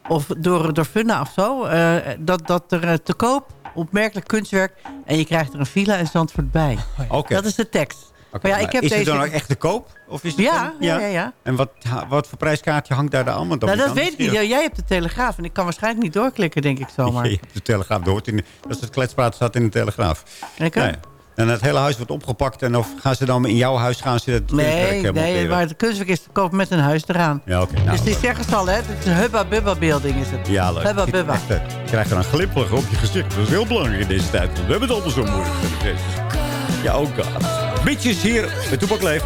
of door, door Funda of zo. eh, dat, dat er eh, te koop, opmerkelijk kunstwerk... en je krijgt er een villa en Zandvoort bij. Oké. Dat is de tekst. Oké, maar ja, maar ik heb is deze... het dan ook echt te koop? Of is het Ja, dan- ja, ja, ja. En wat, wat voor prijskaartje hangt daar dan aan? Want dan Nou, dat weet ik niet. Jij hebt de Telegraaf en ik kan waarschijnlijk niet doorklikken, denk ik zomaar. [laughs] Je hebt de Telegraaf doort in de, dat is het kletspraat staat in de Telegraaf. Lekker. En het hele huis wordt opgepakt. En of gaan ze dan in jouw huis gaan ze het kunstwerk, Nee, eh, nee, maar het kunstwerk is te koop met een huis eraan. Ja, oké. nou, dus die zeggen ze al, hè? Het is een hubba-bubba beelding is het. Ja, leuk. Hubba bubba. echt, eh, Je krijgt er een glimlach op je gezicht. Dat is heel belangrijk in deze tijd. want We hebben het allemaal zo moeilijk. Ja, ook dat. Bitches hier bij Toepak Leef.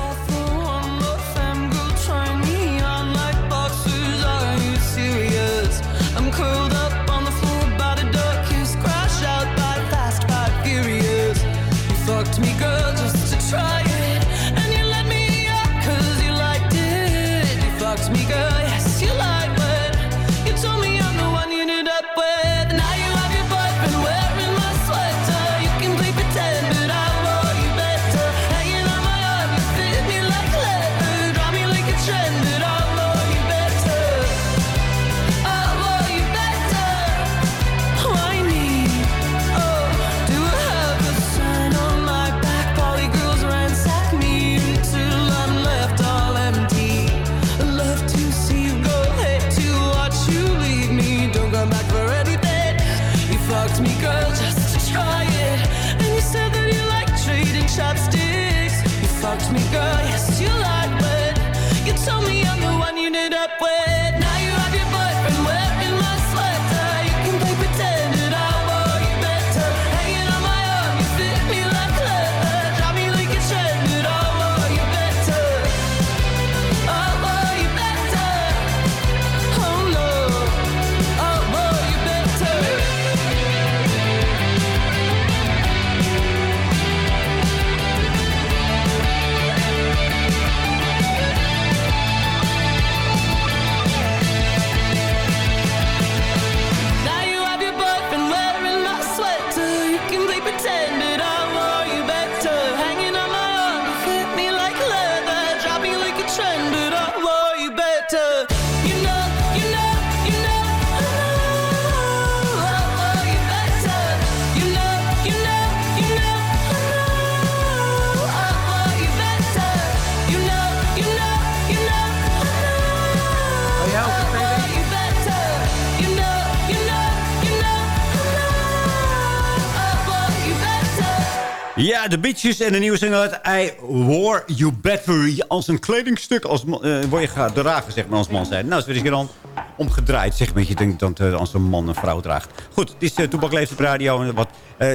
Ja, de bitches en de nieuwe single uit I Wore You Better. Ja, Als een kledingstuk als, eh, word je gedragen, zeg maar, als man zijn. Nou, is weer eens dan omgedraaid, zeg maar. Je denkt dat eh, als een man een vrouw draagt. Goed, het is uh, Toepak radio. Wat,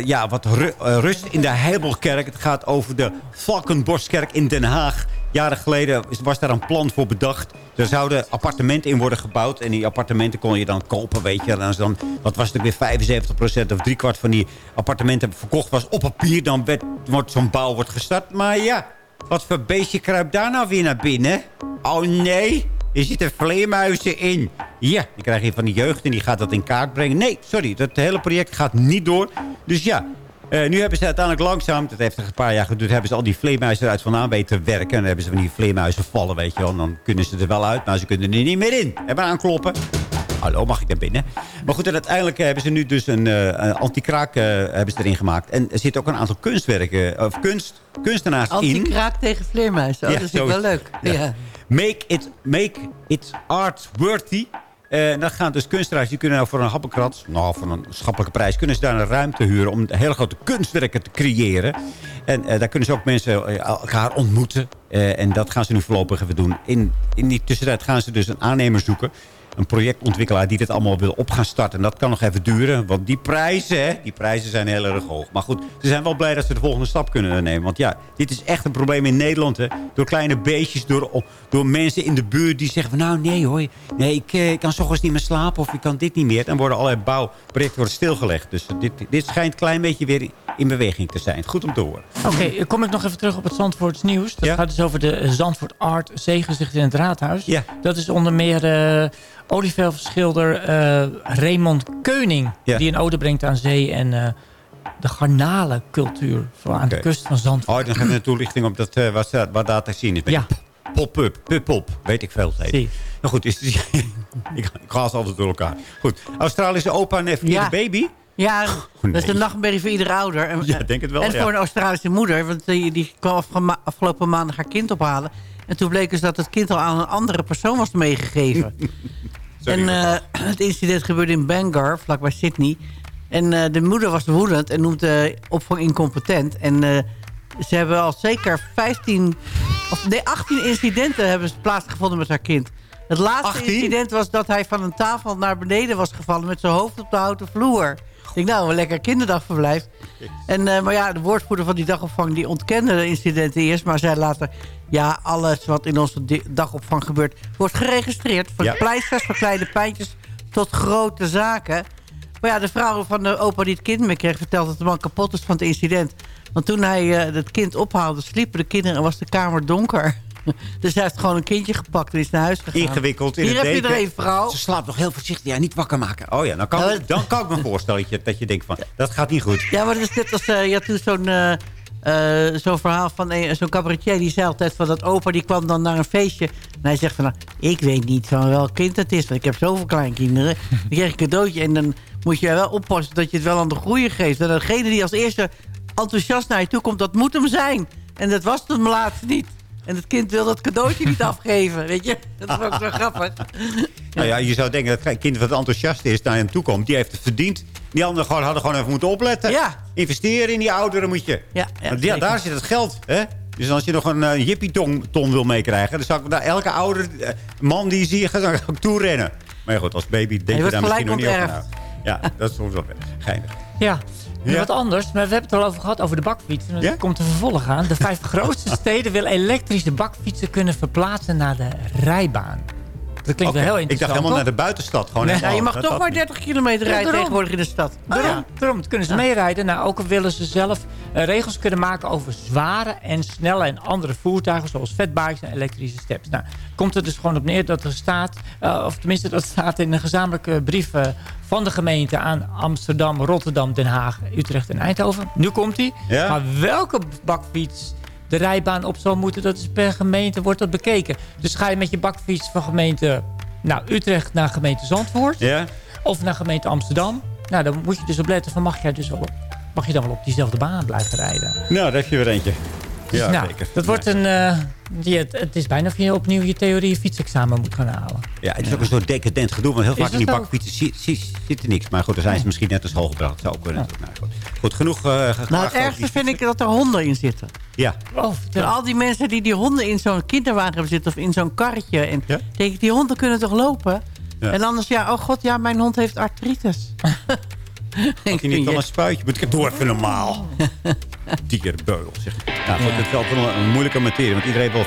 ja, wat ru- rust in de Heibelkerk. Het gaat over de Valkenborstkerk in Den Haag. Jaren geleden was daar een plan voor bedacht. Er zouden appartementen in worden gebouwd. En die appartementen kon je dan kopen, weet je. En als dan, wat was het weer, 75% of driekwart van die appartementen verkocht was op papier. Dan werd, wordt zo'n bouw wordt gestart. Maar ja, wat voor beestje kruipt daar nou weer naar binnen? Oh nee, er zitten vleermuizen in. Ja, dan krijg je van die jeugd en die gaat dat in kaart brengen. Nee, sorry, dat hele project gaat niet door. Dus ja, eh, nu hebben ze uiteindelijk langzaam, dat heeft een paar jaar geduurd... hebben ze al die vleermuizen eruit vandaan weten te werken. En dan hebben ze van die vleermuizen vallen, weet je wel. En dan kunnen ze er wel uit, maar ze kunnen er niet meer in. Hebben aankloppen. Hallo, mag ik daar binnen? Maar goed, en uiteindelijk hebben ze nu dus een, eh, een anti-kraak eh, hebben ze erin gemaakt. En er zitten ook een aantal kunstwerken, of kunst, kunstenaars in. Anti-kraak tegen vleermuizen. Oh, Ja, dat is wel leuk. ja. Ja. Make it, make it art worthy. Eh, En dan gaan dus kunstenaars, die kunnen nou voor een happenkrats... nou, voor een schappelijke prijs, kunnen ze daar een ruimte huren... om hele grote kunstwerken te creëren. En eh, daar kunnen ze ook mensen eh, elkaar ontmoeten. Eh, en dat gaan ze nu voorlopig even doen. In, in die tussentijd gaan ze dus een aannemer zoeken. Een projectontwikkelaar die dit allemaal wil op gaan starten. En dat kan nog even duren, want die prijzen, hè, die prijzen zijn heel erg hoog. Maar goed, ze zijn wel blij dat ze de volgende stap kunnen nemen. Want ja, dit is echt een probleem in Nederland. Hè. Door kleine beestjes, door, door mensen in de buurt die zeggen van... nou nee hoor, nee, ik, eh, ik kan s ochtends niet meer slapen of ik kan dit niet meer. Dan worden allerlei bouwprojecten worden stilgelegd. Dus dit, dit schijnt een klein beetje weer in beweging te zijn. Goed om te horen. Oké, kom ik nog even terug op het Zandvoorts nieuws. Dat gaat dus over de Zandvoort Art Zeegezicht in het Raadhuis. Ja. Dat is onder meer uh, olieverfschilder eh, Raymond Keuning... Ja. die een ode brengt aan zee en uh, de garnalencultuur... aan de kust van Zandvoort. Oh, dan geef je een toelichting op dat, eh, wat, staat- wat daar te zien is. Ja. Pop-up, pub-pop, weet ik veel. Nou goed, is, [laughs] ik, ga altijd door elkaar. Goed, Australische opa en Ja. baby. Ja, dat is een nachtmerrie voor iedere ouder. En, Ja, denk het wel, En ja. voor een Australische moeder. Want die, die kwam afgelopen maandag haar kind ophalen. En toen bleek dus dat het kind al aan een andere persoon was meegegeven. [laughs] En eh, het incident gebeurde in Bangor, vlakbij Sydney. En eh, de moeder was woedend en noemde de opvang incompetent. En eh, ze hebben al zeker 15, of nee, 18 incidenten hebben ze plaatsgevonden met haar kind. Het laatste 18? incident was dat hij van een tafel naar beneden was gevallen... met zijn hoofd op de houten vloer. Ik denk, nou, een lekker kinderdagverblijf. [laughs] En, eh, maar ja, de woordvoerder van die dagopvang die ontkende de incidenten eerst... maar zei later, ja, alles wat in onze dagopvang gebeurt... wordt geregistreerd. Van Ja. pleisters, van kleine pijntjes tot grote zaken. Maar ja, de vrouw van de opa die het kind mee kreeg... vertelt dat de man kapot is van het incident. Want toen hij eh, het kind ophaalde, sliepen de kinderen... en was de kamer donker. [laughs] Dus hij heeft gewoon een kindje gepakt en is naar huis gegaan. Ingewikkeld in Hier het heb je deken. er een, vrouw. Ze slaapt nog heel voorzichtig. Ja, niet wakker maken. Oh ja, dan kan, Ja, dan kan ik me voorstellen dat je, dat je denkt van... dat gaat niet goed. Ja, maar dat is net als... eh, je had toen zo'n zo'n verhaal van een- zo'n cabaretier... die zei altijd van dat opa die kwam dan naar een feestje... en hij zegt van... Nou, ik weet niet van welk kind het is... want ik heb zoveel kleinkinderen. [laughs] Dan krijg ik een cadeautje en dan moet je wel oppassen... dat je het wel aan de goeie geeft. En degene die als eerste enthousiast naar je toe komt... dat moet hem zijn. En dat was het hem laatst niet. En het kind wil dat cadeautje niet afgeven, weet je? Dat is ook zo [laughs] grappig. Nou ja, je zou denken dat het kind wat enthousiast is naar hem toe komt. Die heeft het verdiend. Die anderen gewoon, hadden gewoon even moeten opletten. Ja. Investeren in die ouderen moet je. Ja, ja, Want ja, zeker. daar zit het geld. Hè? Dus als je nog een uh, jippie-ton ton wil meekrijgen... dan zou ik naar elke ouder eh, man die je ziet, [laughs] gaat dan ook toerennen. Maar ja, goed, als baby denk je, daar misschien nog niet over na. Ja, dat is soms wel geinig. Ja, Ja. wat anders. Maar we hebben het al over gehad, over de bakfiets. En er Ja? komt een vervolg aan. De vijf [laughs] grootste steden willen elektrische bakfietsen kunnen verplaatsen naar de rijbaan. Dat klinkt wel heel Ik dacht interessant, helemaal naar de buitenstad. Gewoon Nee. helemaal- Ja, je mag dat- toch dat maar niet. 30 kilometer rijden daarom. tegenwoordig in de stad. Oh ja, daarom kunnen ze meerijden. Nou, ook willen ze zelf eh, regels kunnen maken over zware en snelle en andere voertuigen, zoals fatbikes en elektrische steps. Nou, komt er dus gewoon op neer dat er staat, eh, of tenminste dat staat in een gezamenlijke brief eh, van de gemeente aan Amsterdam, Rotterdam, Den Haag, Utrecht en Eindhoven. Nu komt hij. Ja? Maar welke bakfiets de rijbaan op zal moeten, dat is per gemeente, wordt dat bekeken. Dus ga je met je bakfiets van gemeente nou, Utrecht naar gemeente Zandvoort. Ja? Of naar gemeente Amsterdam. Nou, dan moet je dus op letten van mag, jij dus wel op, mag je dan wel op diezelfde baan blijven rijden. Nou, daar heb je weer eentje. Ja, nou, zeker. Dat wordt een, eh, die, het, het is bijna of je opnieuw je theorie fietsexamen moet gaan halen. Ja, het is ook een soort decadent gedoe. Want heel Is vaak in die bakfietsen zit er niks. Maar goed, dan zijn ze misschien net naar school gebracht. Dat zou ook kunnen. Nou, goed. goed, genoeg uh, Nou, het ergste vind ik dat er honden in zitten. Ja. Oh, al die mensen die die honden in zo'n kinderwagen hebben zitten... of in zo'n karretje. En Ja? denk ik, die honden kunnen toch lopen? Ja. En anders, ja, oh god, ja, mijn hond heeft artritis. [laughs] [laughs] Had je niet al een spuitje? Moet ik het door even normaal? [laughs] Dierbeul, zeg. Nou goed, Ja. het is altijd een, een moeilijke materie. Want iedereen wil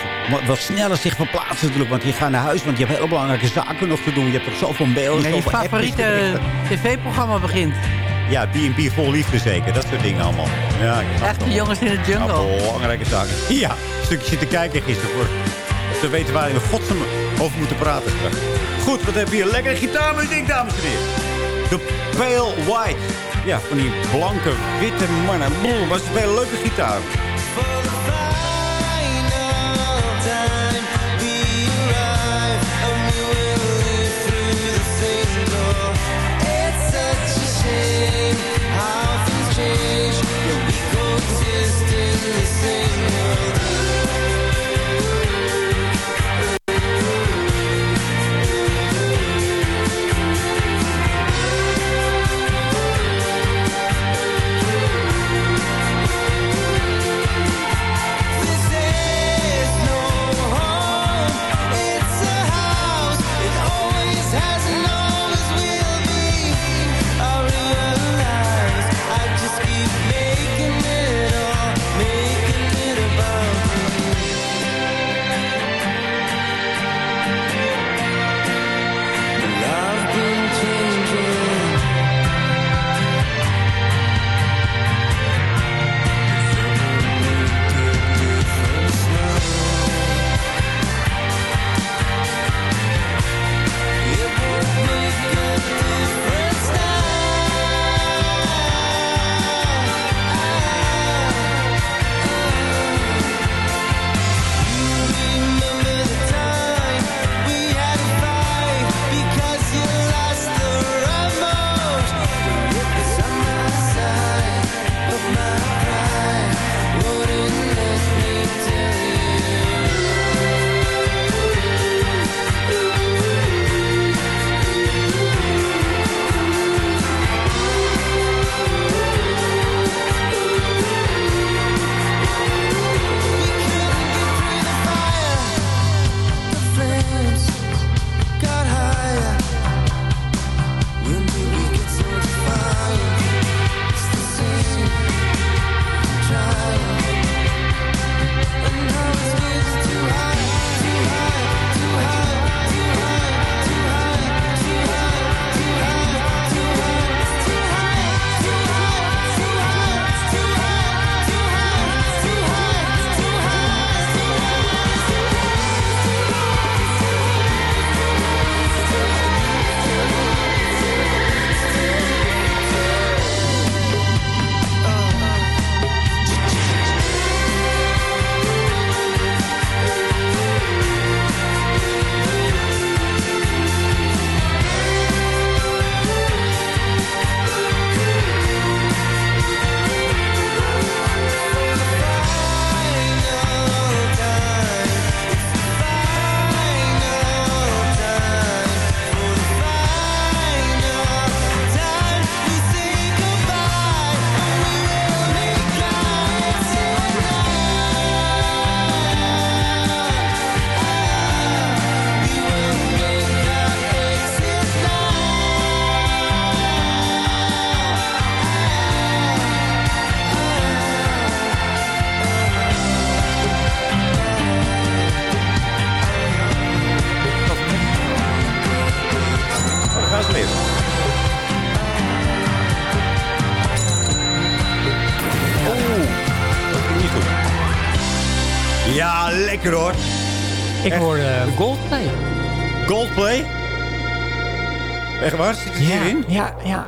wat- sneller zich verplaatsen natuurlijk. Want je gaat naar huis, want je hebt hele belangrijke zaken nog te doen. Je hebt toch zoveel mails, En je zoveel favoriete appjes. tv-programma begint. Ja, B&B vol liefde zeker. Dat soort dingen allemaal. Ja, Echte wel. jongens in de jungle. Belangrijke zaken. Ja, een stukje zitten kijken gisteren voor te weten waar we godsnaam over moeten praten. Goed, wat hebben we hier? Lekkere gitaarmuziek, dames en heren. De Pale White. Ja, van die blanke, witte mannen. Boe, maar ze spelen leuke gitaar.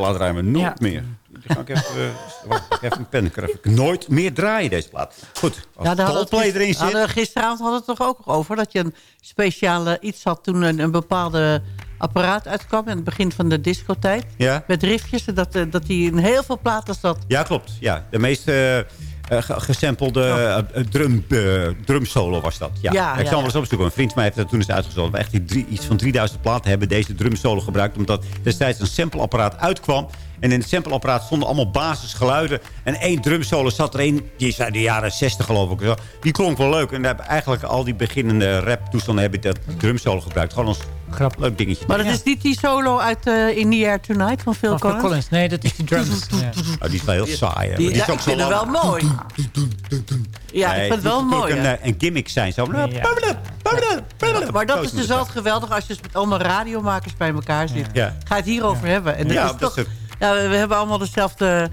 Plaat ruimen nooit Ja. meer. Ga ik even, eh, wacht, even een pen. Ik nooit meer draaien, deze plaat. Goed, als Ja, we Coldplay het erin zit... hadden we gisteravond hadden we het toch ook over. Dat je een speciale iets had toen een, een bepaalde apparaat uitkwam. In het begin van de discotijd. Ja? Met riffjes. en Dat, eh, dat die in heel veel platen zat. Ja, klopt. Ja, de meest eh, eh, gesampelde eh, drum, eh, drumsolo was dat. Ja. Ja, ik zal ja, wel eens opzoeken. Een vriend van mij heeft dat toen eens uitgezocht. We echt die drie, iets van 3000 platen hebben deze drumsolo gebruikt. Omdat destijds een sampleapparaat uitkwam. En in het sampleapparaat stonden allemaal basisgeluiden. En één drumsolo zat erin. Die is uit de jaren 60 geloof ik. Die klonk wel leuk. En daar hebben eigenlijk al die beginnende rap toestanden hebben dat drumsolo gebruikt. Gewoon als Grappig. leuk dingetje. Maar dat is niet die solo uit eh, In the Air Tonight van Phil Collins. Collins. Nee, dat is die drums. Ja. Oh, die is wel heel saai. hè. Die, is ook ik zo vind hem lang. wel mooi. Ja, ik vind het wel mooi, Een, eh, een gimmick zijn. Zo. Maar dat is dus het altijd geweldig als je met allemaal radiomakers bij elkaar zit. Ja. Ga je het hierover hebben. En dat Ja, is toch, we hebben allemaal dezelfde...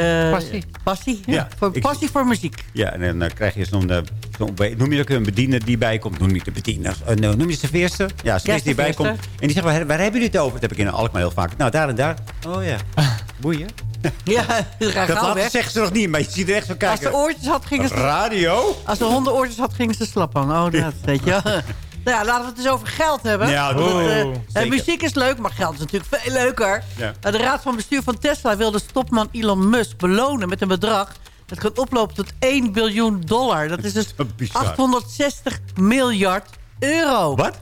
eh, Passie. Passie, Ja. Voor, ik- passie voor muziek. Ja, en dan eh, krijg je zo'n... eh, zo'n be- noem je ook een bediener die bij komt? Noem je de bediener? nou, noem je serveerster? Ja, serveerster die bij komt. serveerster. En die zegt, waar, waar hebben jullie het over? Dat heb ik in Alkmaar heel vaak. Nou, daar en daar. Oh ja. [laughs] Boeien. [laughs] Ja, [laughs] dat Dat gauw laten weg. zeggen ze nog niet, maar je ziet er echt zo Als kijken. ze oortjes had, gingen ze... Radio? Als ze hondenoortjes had, gingen ze slap hangen. Oh, dat weet je. Nou ja, laten we het eens over geld hebben. Ja, eh, eh, muziek is leuk, maar geld is natuurlijk veel leuker. Ja. Nou, de raad van bestuur van Tesla wil de stopman Elon Musk belonen met een bedrag... dat kan oplopen tot 1 biljoen dollar. Dat is dus [laughs] bizar. 860 miljard euro. Wat?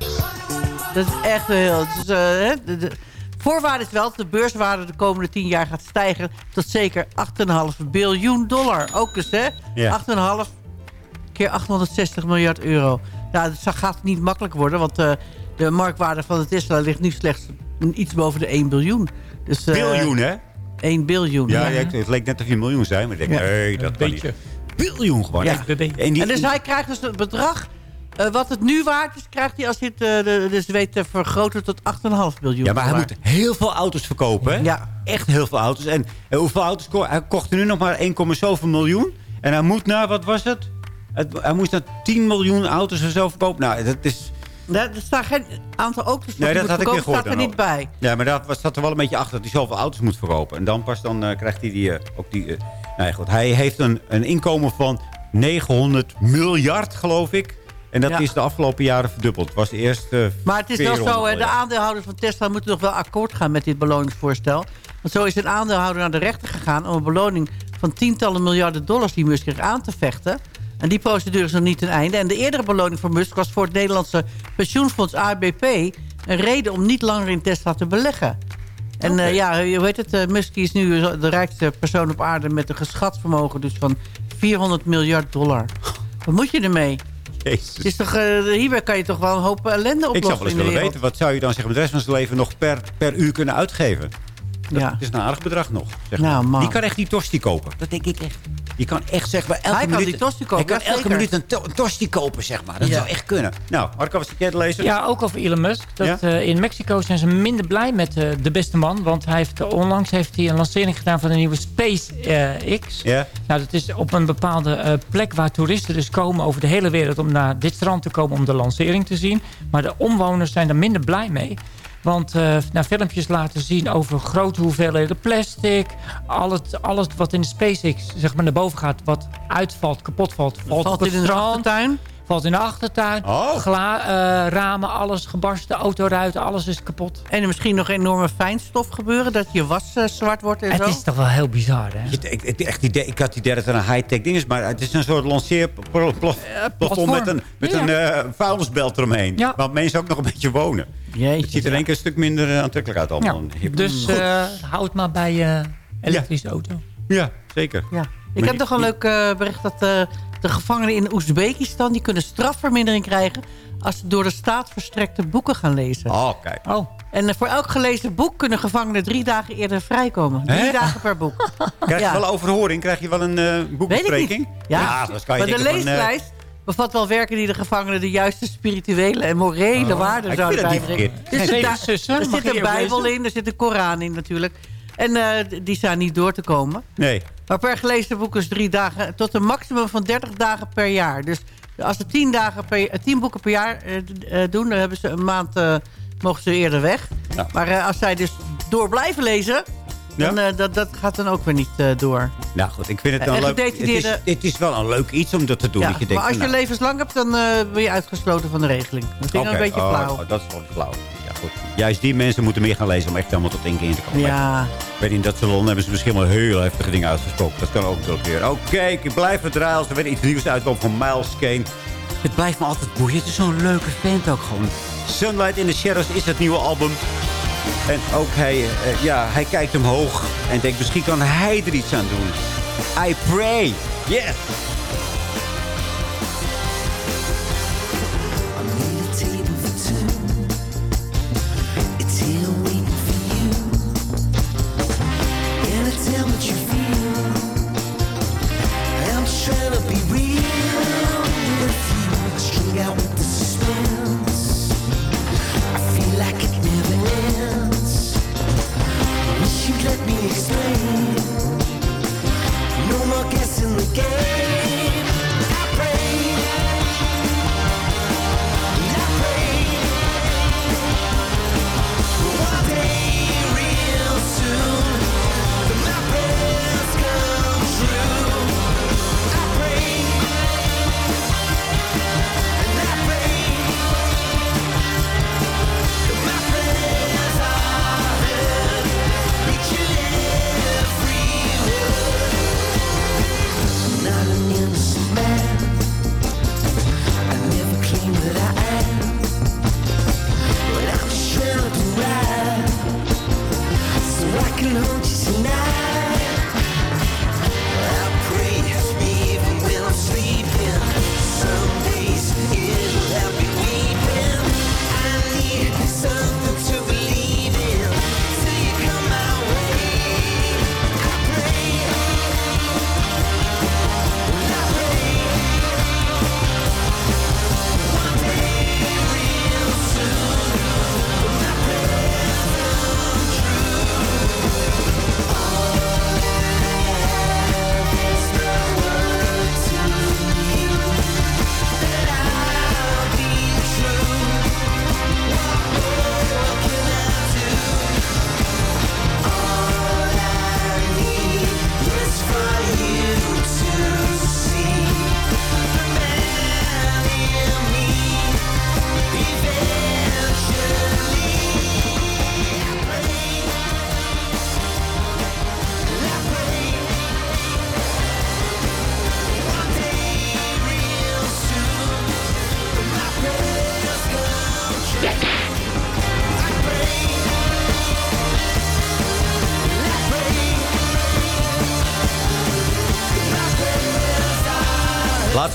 Dat is echt heel... Eh, hè, de, de- voorwaarde is wel dat de beurswaarde de komende 10 jaar gaat stijgen... tot zeker 8,5 biljoen dollar. Ook dus, hè? Ja. 8,5 keer 860 miljard euro. Nou, dat gaat niet makkelijk worden, want eh, de marktwaarde van de Tesla ligt nu slechts iets boven de 1 biljoen. Dus, eh, Biljoen, hè? 1 biljoen. Ja, ja, het leek net of je een miljoen zei. Maar ik denk, Ja. nee, dat kan beetje. niet. Biljoen gewoon. Ja. En die, En dus hij krijgt dus het bedrag... eh, wat het nu waard is, krijgt hij als hij het eh, de, dus weet te vergroten tot 8,5 biljoen. ja, maar hij moet heel veel auto's verkopen, hè? Ja. Echt heel veel auto's. En, en hoeveel auto's ko Hij kocht er nu nog maar 1, zoveel miljoen. En hij moet naar, wat was het? Het hij moest naar 10 miljoen auto's of zo verkopen. Nou, dat is... Daar er staat geen aantal auto's Nee, dat had ik verkopen, gehoord. staat er niet bij. Ja, maar daar was- zat er wel een beetje achter dat hij zoveel auto's moet verkopen. En dan pas dan eh, krijgt hij die, eh, ook die... eh, nee, goed. Hij heeft een, een inkomen van 900 miljard, geloof ik. En dat Ja. is de afgelopen jaren verdubbeld. Het was eerst... Maar het is wel 400 zo, hè, de aandeelhouders van Tesla moeten nog wel akkoord gaan met dit beloningsvoorstel. Want zo is een aandeelhouder naar de rechter gegaan om een beloning van tientallen miljarden dollars die Musk kreeg aan te vechten. En die procedure is nog niet ten einde. En de eerdere beloning voor Musk was voor het Nederlandse pensioenfonds ABP een reden om niet langer in Tesla te beleggen. En eh, ja, je weet het, eh, Musk is nu de rijkste persoon op aarde met een geschat vermogen dus van 400 miljard dollar. Wat moet je ermee? Jezus. Het is toch, eh, hierbij kan je toch wel een hoop ellende oplossen Ik zou wel eens willen weten, wat zou je dan zeggen... met de rest van zijn leven nog per, per uur kunnen uitgeven? Dat Ja. is een aardig bedrag nog. Zeg Nou, maar. man. Die kan echt die tosti kopen. Dat denk ik echt. Je kan echt zeg maar elke Hij kan minuut... die tosti kopen, Hij kan elke minuut een, to- een tosti kopen, zeg maar. Dat Ja. zou echt kunnen. Nou, Marco, was te lezen? Ja, ook over Elon Musk. Dat, Ja? eh, in Mexico zijn ze minder blij met eh, de beste man. Want hij heeft, eh, onlangs heeft hij een lancering gedaan van de nieuwe SpaceX. Ja? Nou, dat is op een bepaalde eh, plek waar toeristen dus komen over de hele wereld... om naar dit strand te komen om de lancering te zien. Maar de omwoners zijn er minder blij mee. Want eh nou, filmpjes laten zien over grote hoeveelheden plastic. Al het, alles wat in de SpaceX zeg maar, naar boven gaat, wat uitvalt, kapot valt, valt, het in de achtertuin? Valt in de achtertuin. Oh. Gla, eh, ramen, alles gebarsten. Autoruiten, alles is kapot. En er misschien nog enorme fijnstof gebeuren, dat je was eh, zwart wordt en Het zo. is toch wel heel bizar, hè? Ik, ik, ik- echt idee, ik had het idee dat het een high-tech ding is, maar het is een soort lanceerplafond platform. met een, met Ja. een vuilnisbelt eromheen. Ja. Waar mensen ook nog een beetje wonen. Jeetje. Het ziet er keer een stuk minder eh, aantrekkelijk uit allemaal. Ja, dus eh, houd maar bij je elektrische auto. ja, zeker. Ja. Ik heb nog een leuk eh, bericht dat eh, de gevangenen in Oezbekistan... die kunnen strafvermindering krijgen... als ze door de staat verstrekte boeken gaan lezen. Oh, kijk. Oh, En eh, voor elk gelezen boek kunnen gevangenen drie dagen eerder vrijkomen. Drie dagen per boek. Krijg je Ja. wel overhoring? Krijg je wel een eh boekbespreking? niet. Ja, dat kan je maar de eh, leeslijst bevat wel werken die de gevangenen... de juiste spirituele en morele waarden ik zouden bijbrengen. Er zit daar- Er zit een bijbel in, er zit een Koran in natuurlijk. En eh, die staan niet door te komen. Nee. Maar per gelezen boek is drie dagen tot een maximum van 30 dagen per jaar. Dus als ze 10, dagen per, eh, 10 boeken per jaar eh, doen, dan hebben ze een maand, eh, mogen ze eerder weg. Ja. Maar als zij dus door blijven lezen, Ja. eh, dat, dat gaat dan ook weer niet eh, door. Nou goed, ik vind het En dan leuk. Het is, het is wel een leuk iets om dat te doen. Ja, dat je maar denkt, als je nou, levenslang hebt, dan eh, ben je uitgesloten van de regeling. Dat vind ik oké, een beetje oh, flauw. oh, dat is wel flauw. Ja, goed. Juist die mensen moeten meer gaan lezen om echt helemaal tot één keer in te komen. Ja, Ik weet niet, in dat salon hebben ze misschien wel heel heftige dingen uitgesproken. Dat kan ook wel weer. Oké, ik blijf het draaien als er weer iets nieuws uitkomt van Miles Kane. Het blijft me altijd boeien. Het is zo'n leuke vent ook gewoon. Sunlight in the Shadows is het nieuwe album. En ook hij, eh, ja, hij kijkt omhoog en denkt misschien kan hij er iets aan doen. I pray. Yes. let me explain. No more guessing the game.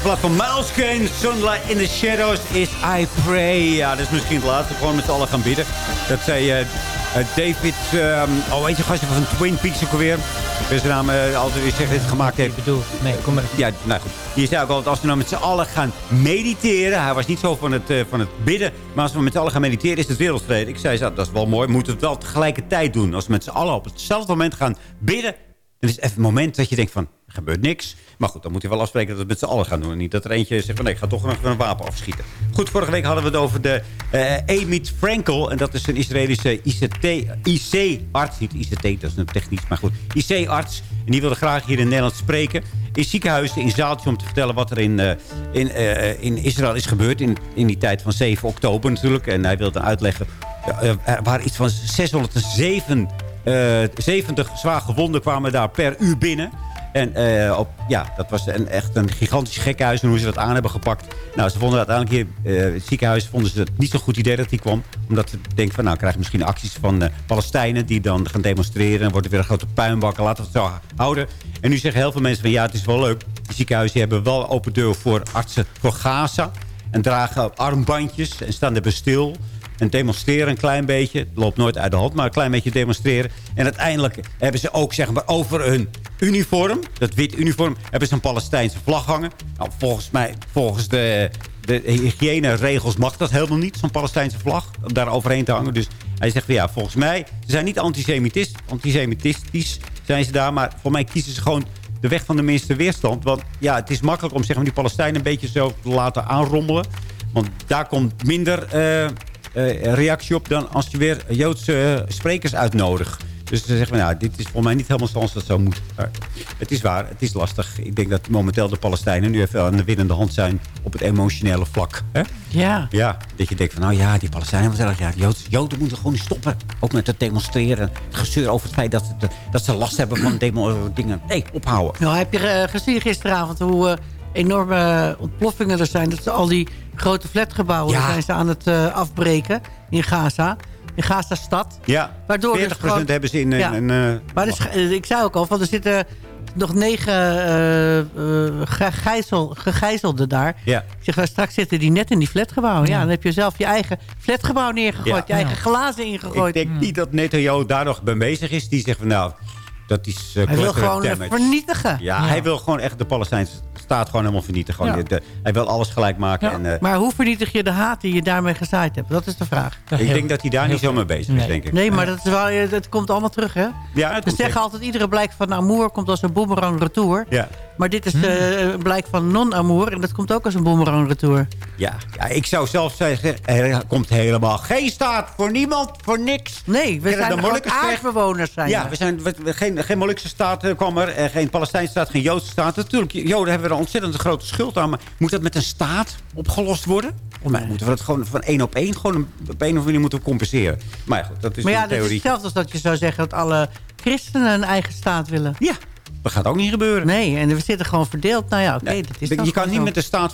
Plaat van Miles Kane. Sunlight in the Shadows is I Pray. Ja, dat is misschien het laatste. Gewoon met z'n allen gaan bidden. Dat zei eh, eh, David... ehm, oh, weet je, gastje van Twin Peaks ook alweer. Ik ben zijn naam eh, altijd weer zeggen dit gemaakt heeft. Ik bedoel, nee, kom maar. Ja, nou goed. Die zei ook altijd, als we nou met z'n allen gaan mediteren... Hij was niet zo van het, van het bidden. Maar als we met z'n allen gaan mediteren, is het wereldvrede. Ik zei, dat is wel mooi. We moeten het wel tegelijkertijd doen. Als we met z'n allen op hetzelfde moment gaan bidden... dan is het even een moment dat je denkt van, er gebeurt niks. Maar goed, dan moet je wel afspreken dat we het met z'n allen gaan doen. En niet dat er eentje zegt van, nee, ik ga toch even een wapen afschieten. Goed, vorige week hadden we het over de eh Amit Frankel. En dat is een Israëlische IC-arts. Niet ICT, dat is een technisch, maar goed. IC-arts. En die wilde graag hier in Nederland spreken. In ziekenhuizen, in zaaltjes, om te vertellen wat er in, eh, in, eh, in Israël is gebeurd. In, in die tijd van 7 oktober natuurlijk. En hij wilde uitleggen. eh, er waren iets van 607 eh 70 zwaar gewonden kwamen daar per uur binnen. En eh, op, ja, dat was een, echt een gigantisch gekhuis. En hoe ze dat aan hebben gepakt. Nou, ze vonden uiteindelijk hier eh, het ziekenhuis vonden ze het niet zo'n goed idee dat hij kwam. Omdat ze denken van, nou, krijgen we misschien acties van eh, Palestijnen die dan gaan demonstreren. En wordt er weer een grote puinbakken. Laten we het zo houden. En nu zeggen heel veel mensen van, ja, het is wel leuk. Die ziekenhuizen hebben wel open deur voor artsen voor Gaza. En dragen armbandjes en staan er stil. En demonstreren een klein beetje. Het loopt nooit uit de hand, maar een klein beetje demonstreren. En uiteindelijk hebben ze ook zeg maar, over hun uniform, dat wit uniform, hebben ze een Palestijnse vlag hangen. Nou, volgens mij, volgens de, de hygiëneregels mag dat helemaal niet, zo'n Palestijnse vlag, om daar overheen te hangen. Dus hij zegt van ja, volgens mij, ze zijn niet antisemitisch, antisemitistisch zijn ze daar, maar voor mij kiezen ze gewoon de weg van de minste weerstand. Want ja, het is makkelijk om zeg maar, die Palestijnen een beetje zo te laten aanrommelen. Want daar komt minder eh, eh, reactie op dan als je weer Joodse eh, sprekers uitnodigt. Dus ze zeggen, nou, dit is voor mij niet helemaal zoals dat zou moeten. Maar het is waar, het is lastig. Ik denk dat momenteel de Palestijnen nu even aan de winnende hand zijn op het emotionele vlak. Hè? Ja. Ja, dat je denkt van, nou ja, die Palestijnen, wat zeg ik, ja, Joden, Joden moeten gewoon stoppen. Ook met het demonstreren. Het gezeur over het feit dat, ze- dat ze last hebben van demo, dingen. Nee, ophouden. Nou, heb je eh, gezien gisteravond hoe enorme eh, ontploffingen er zijn? Dat ze al die grote flatgebouwen Ja. zijn ze aan het eh, afbreken in Gaza. In Gaza-stad. Ja, Waardoor 40% dus gewoon- hebben ze in... Ja. in, in, eh, Maar dus, eh, ik zei ook al, van, er zitten nog negen eh, eh, gegijzel, gegijzelden daar. Ja. Ik zeg, nou, straks zitten die net in die flatgebouwen. Ja. dan heb je zelf je eigen flatgebouw neergegooid. Ja. Je eigen Ja. glazen Ik ingegooid. denk niet dat Netanyahu daar nog mee bezig is. Die zegt van nou, dat is uh, Hij wil gewoon eh, damage. vernietigen. Ja, hij wil gewoon echt de Palestijnse staat gewoon helemaal vernietigen. Gewoon Ja. de- hij wil alles gelijk maken. En, eh, Maar hoe vernietig je de haat die je daarmee gezaaid hebt? Dat is de vraag. ik denk dat hij daar niet zo mee bezig is, denk ik. Nee, maar dat, is wel, eh, komt allemaal terug, hè? Ja, het zeggen altijd, iedere blijk van amour komt als een boemerang retour. Ja. Maar dit is eh, een blijk van non-amour en dat komt ook als een boemerang retour. Ja, ja, ik zou zelf zeggen, er komt helemaal geen staat voor niemand, voor niks. Nee, we zijn de aardbewoners. Zijn Ja, we. zijn, we- we- geen, geen Molukse staat eh, kwam er, eh, geen Palestijnse staat, geen Joodse staat. Natuurlijk, Joden hebben er een ontzettend grote schuld aan. Maar moet dat met een staat opgelost worden? Of mij moeten we dat gewoon van één op één, gewoon op een of andere manier moeten compenseren. Maar ja, goed, dat is maar ja, een dat is theorie. hetzelfde als dat je zou zeggen dat alle christenen een eigen staat willen. Ja, dat gaat ook niet gebeuren. Nee, en we zitten gewoon verdeeld. Nou ja, oké, Nee, dat is je kan niet zo. met de staat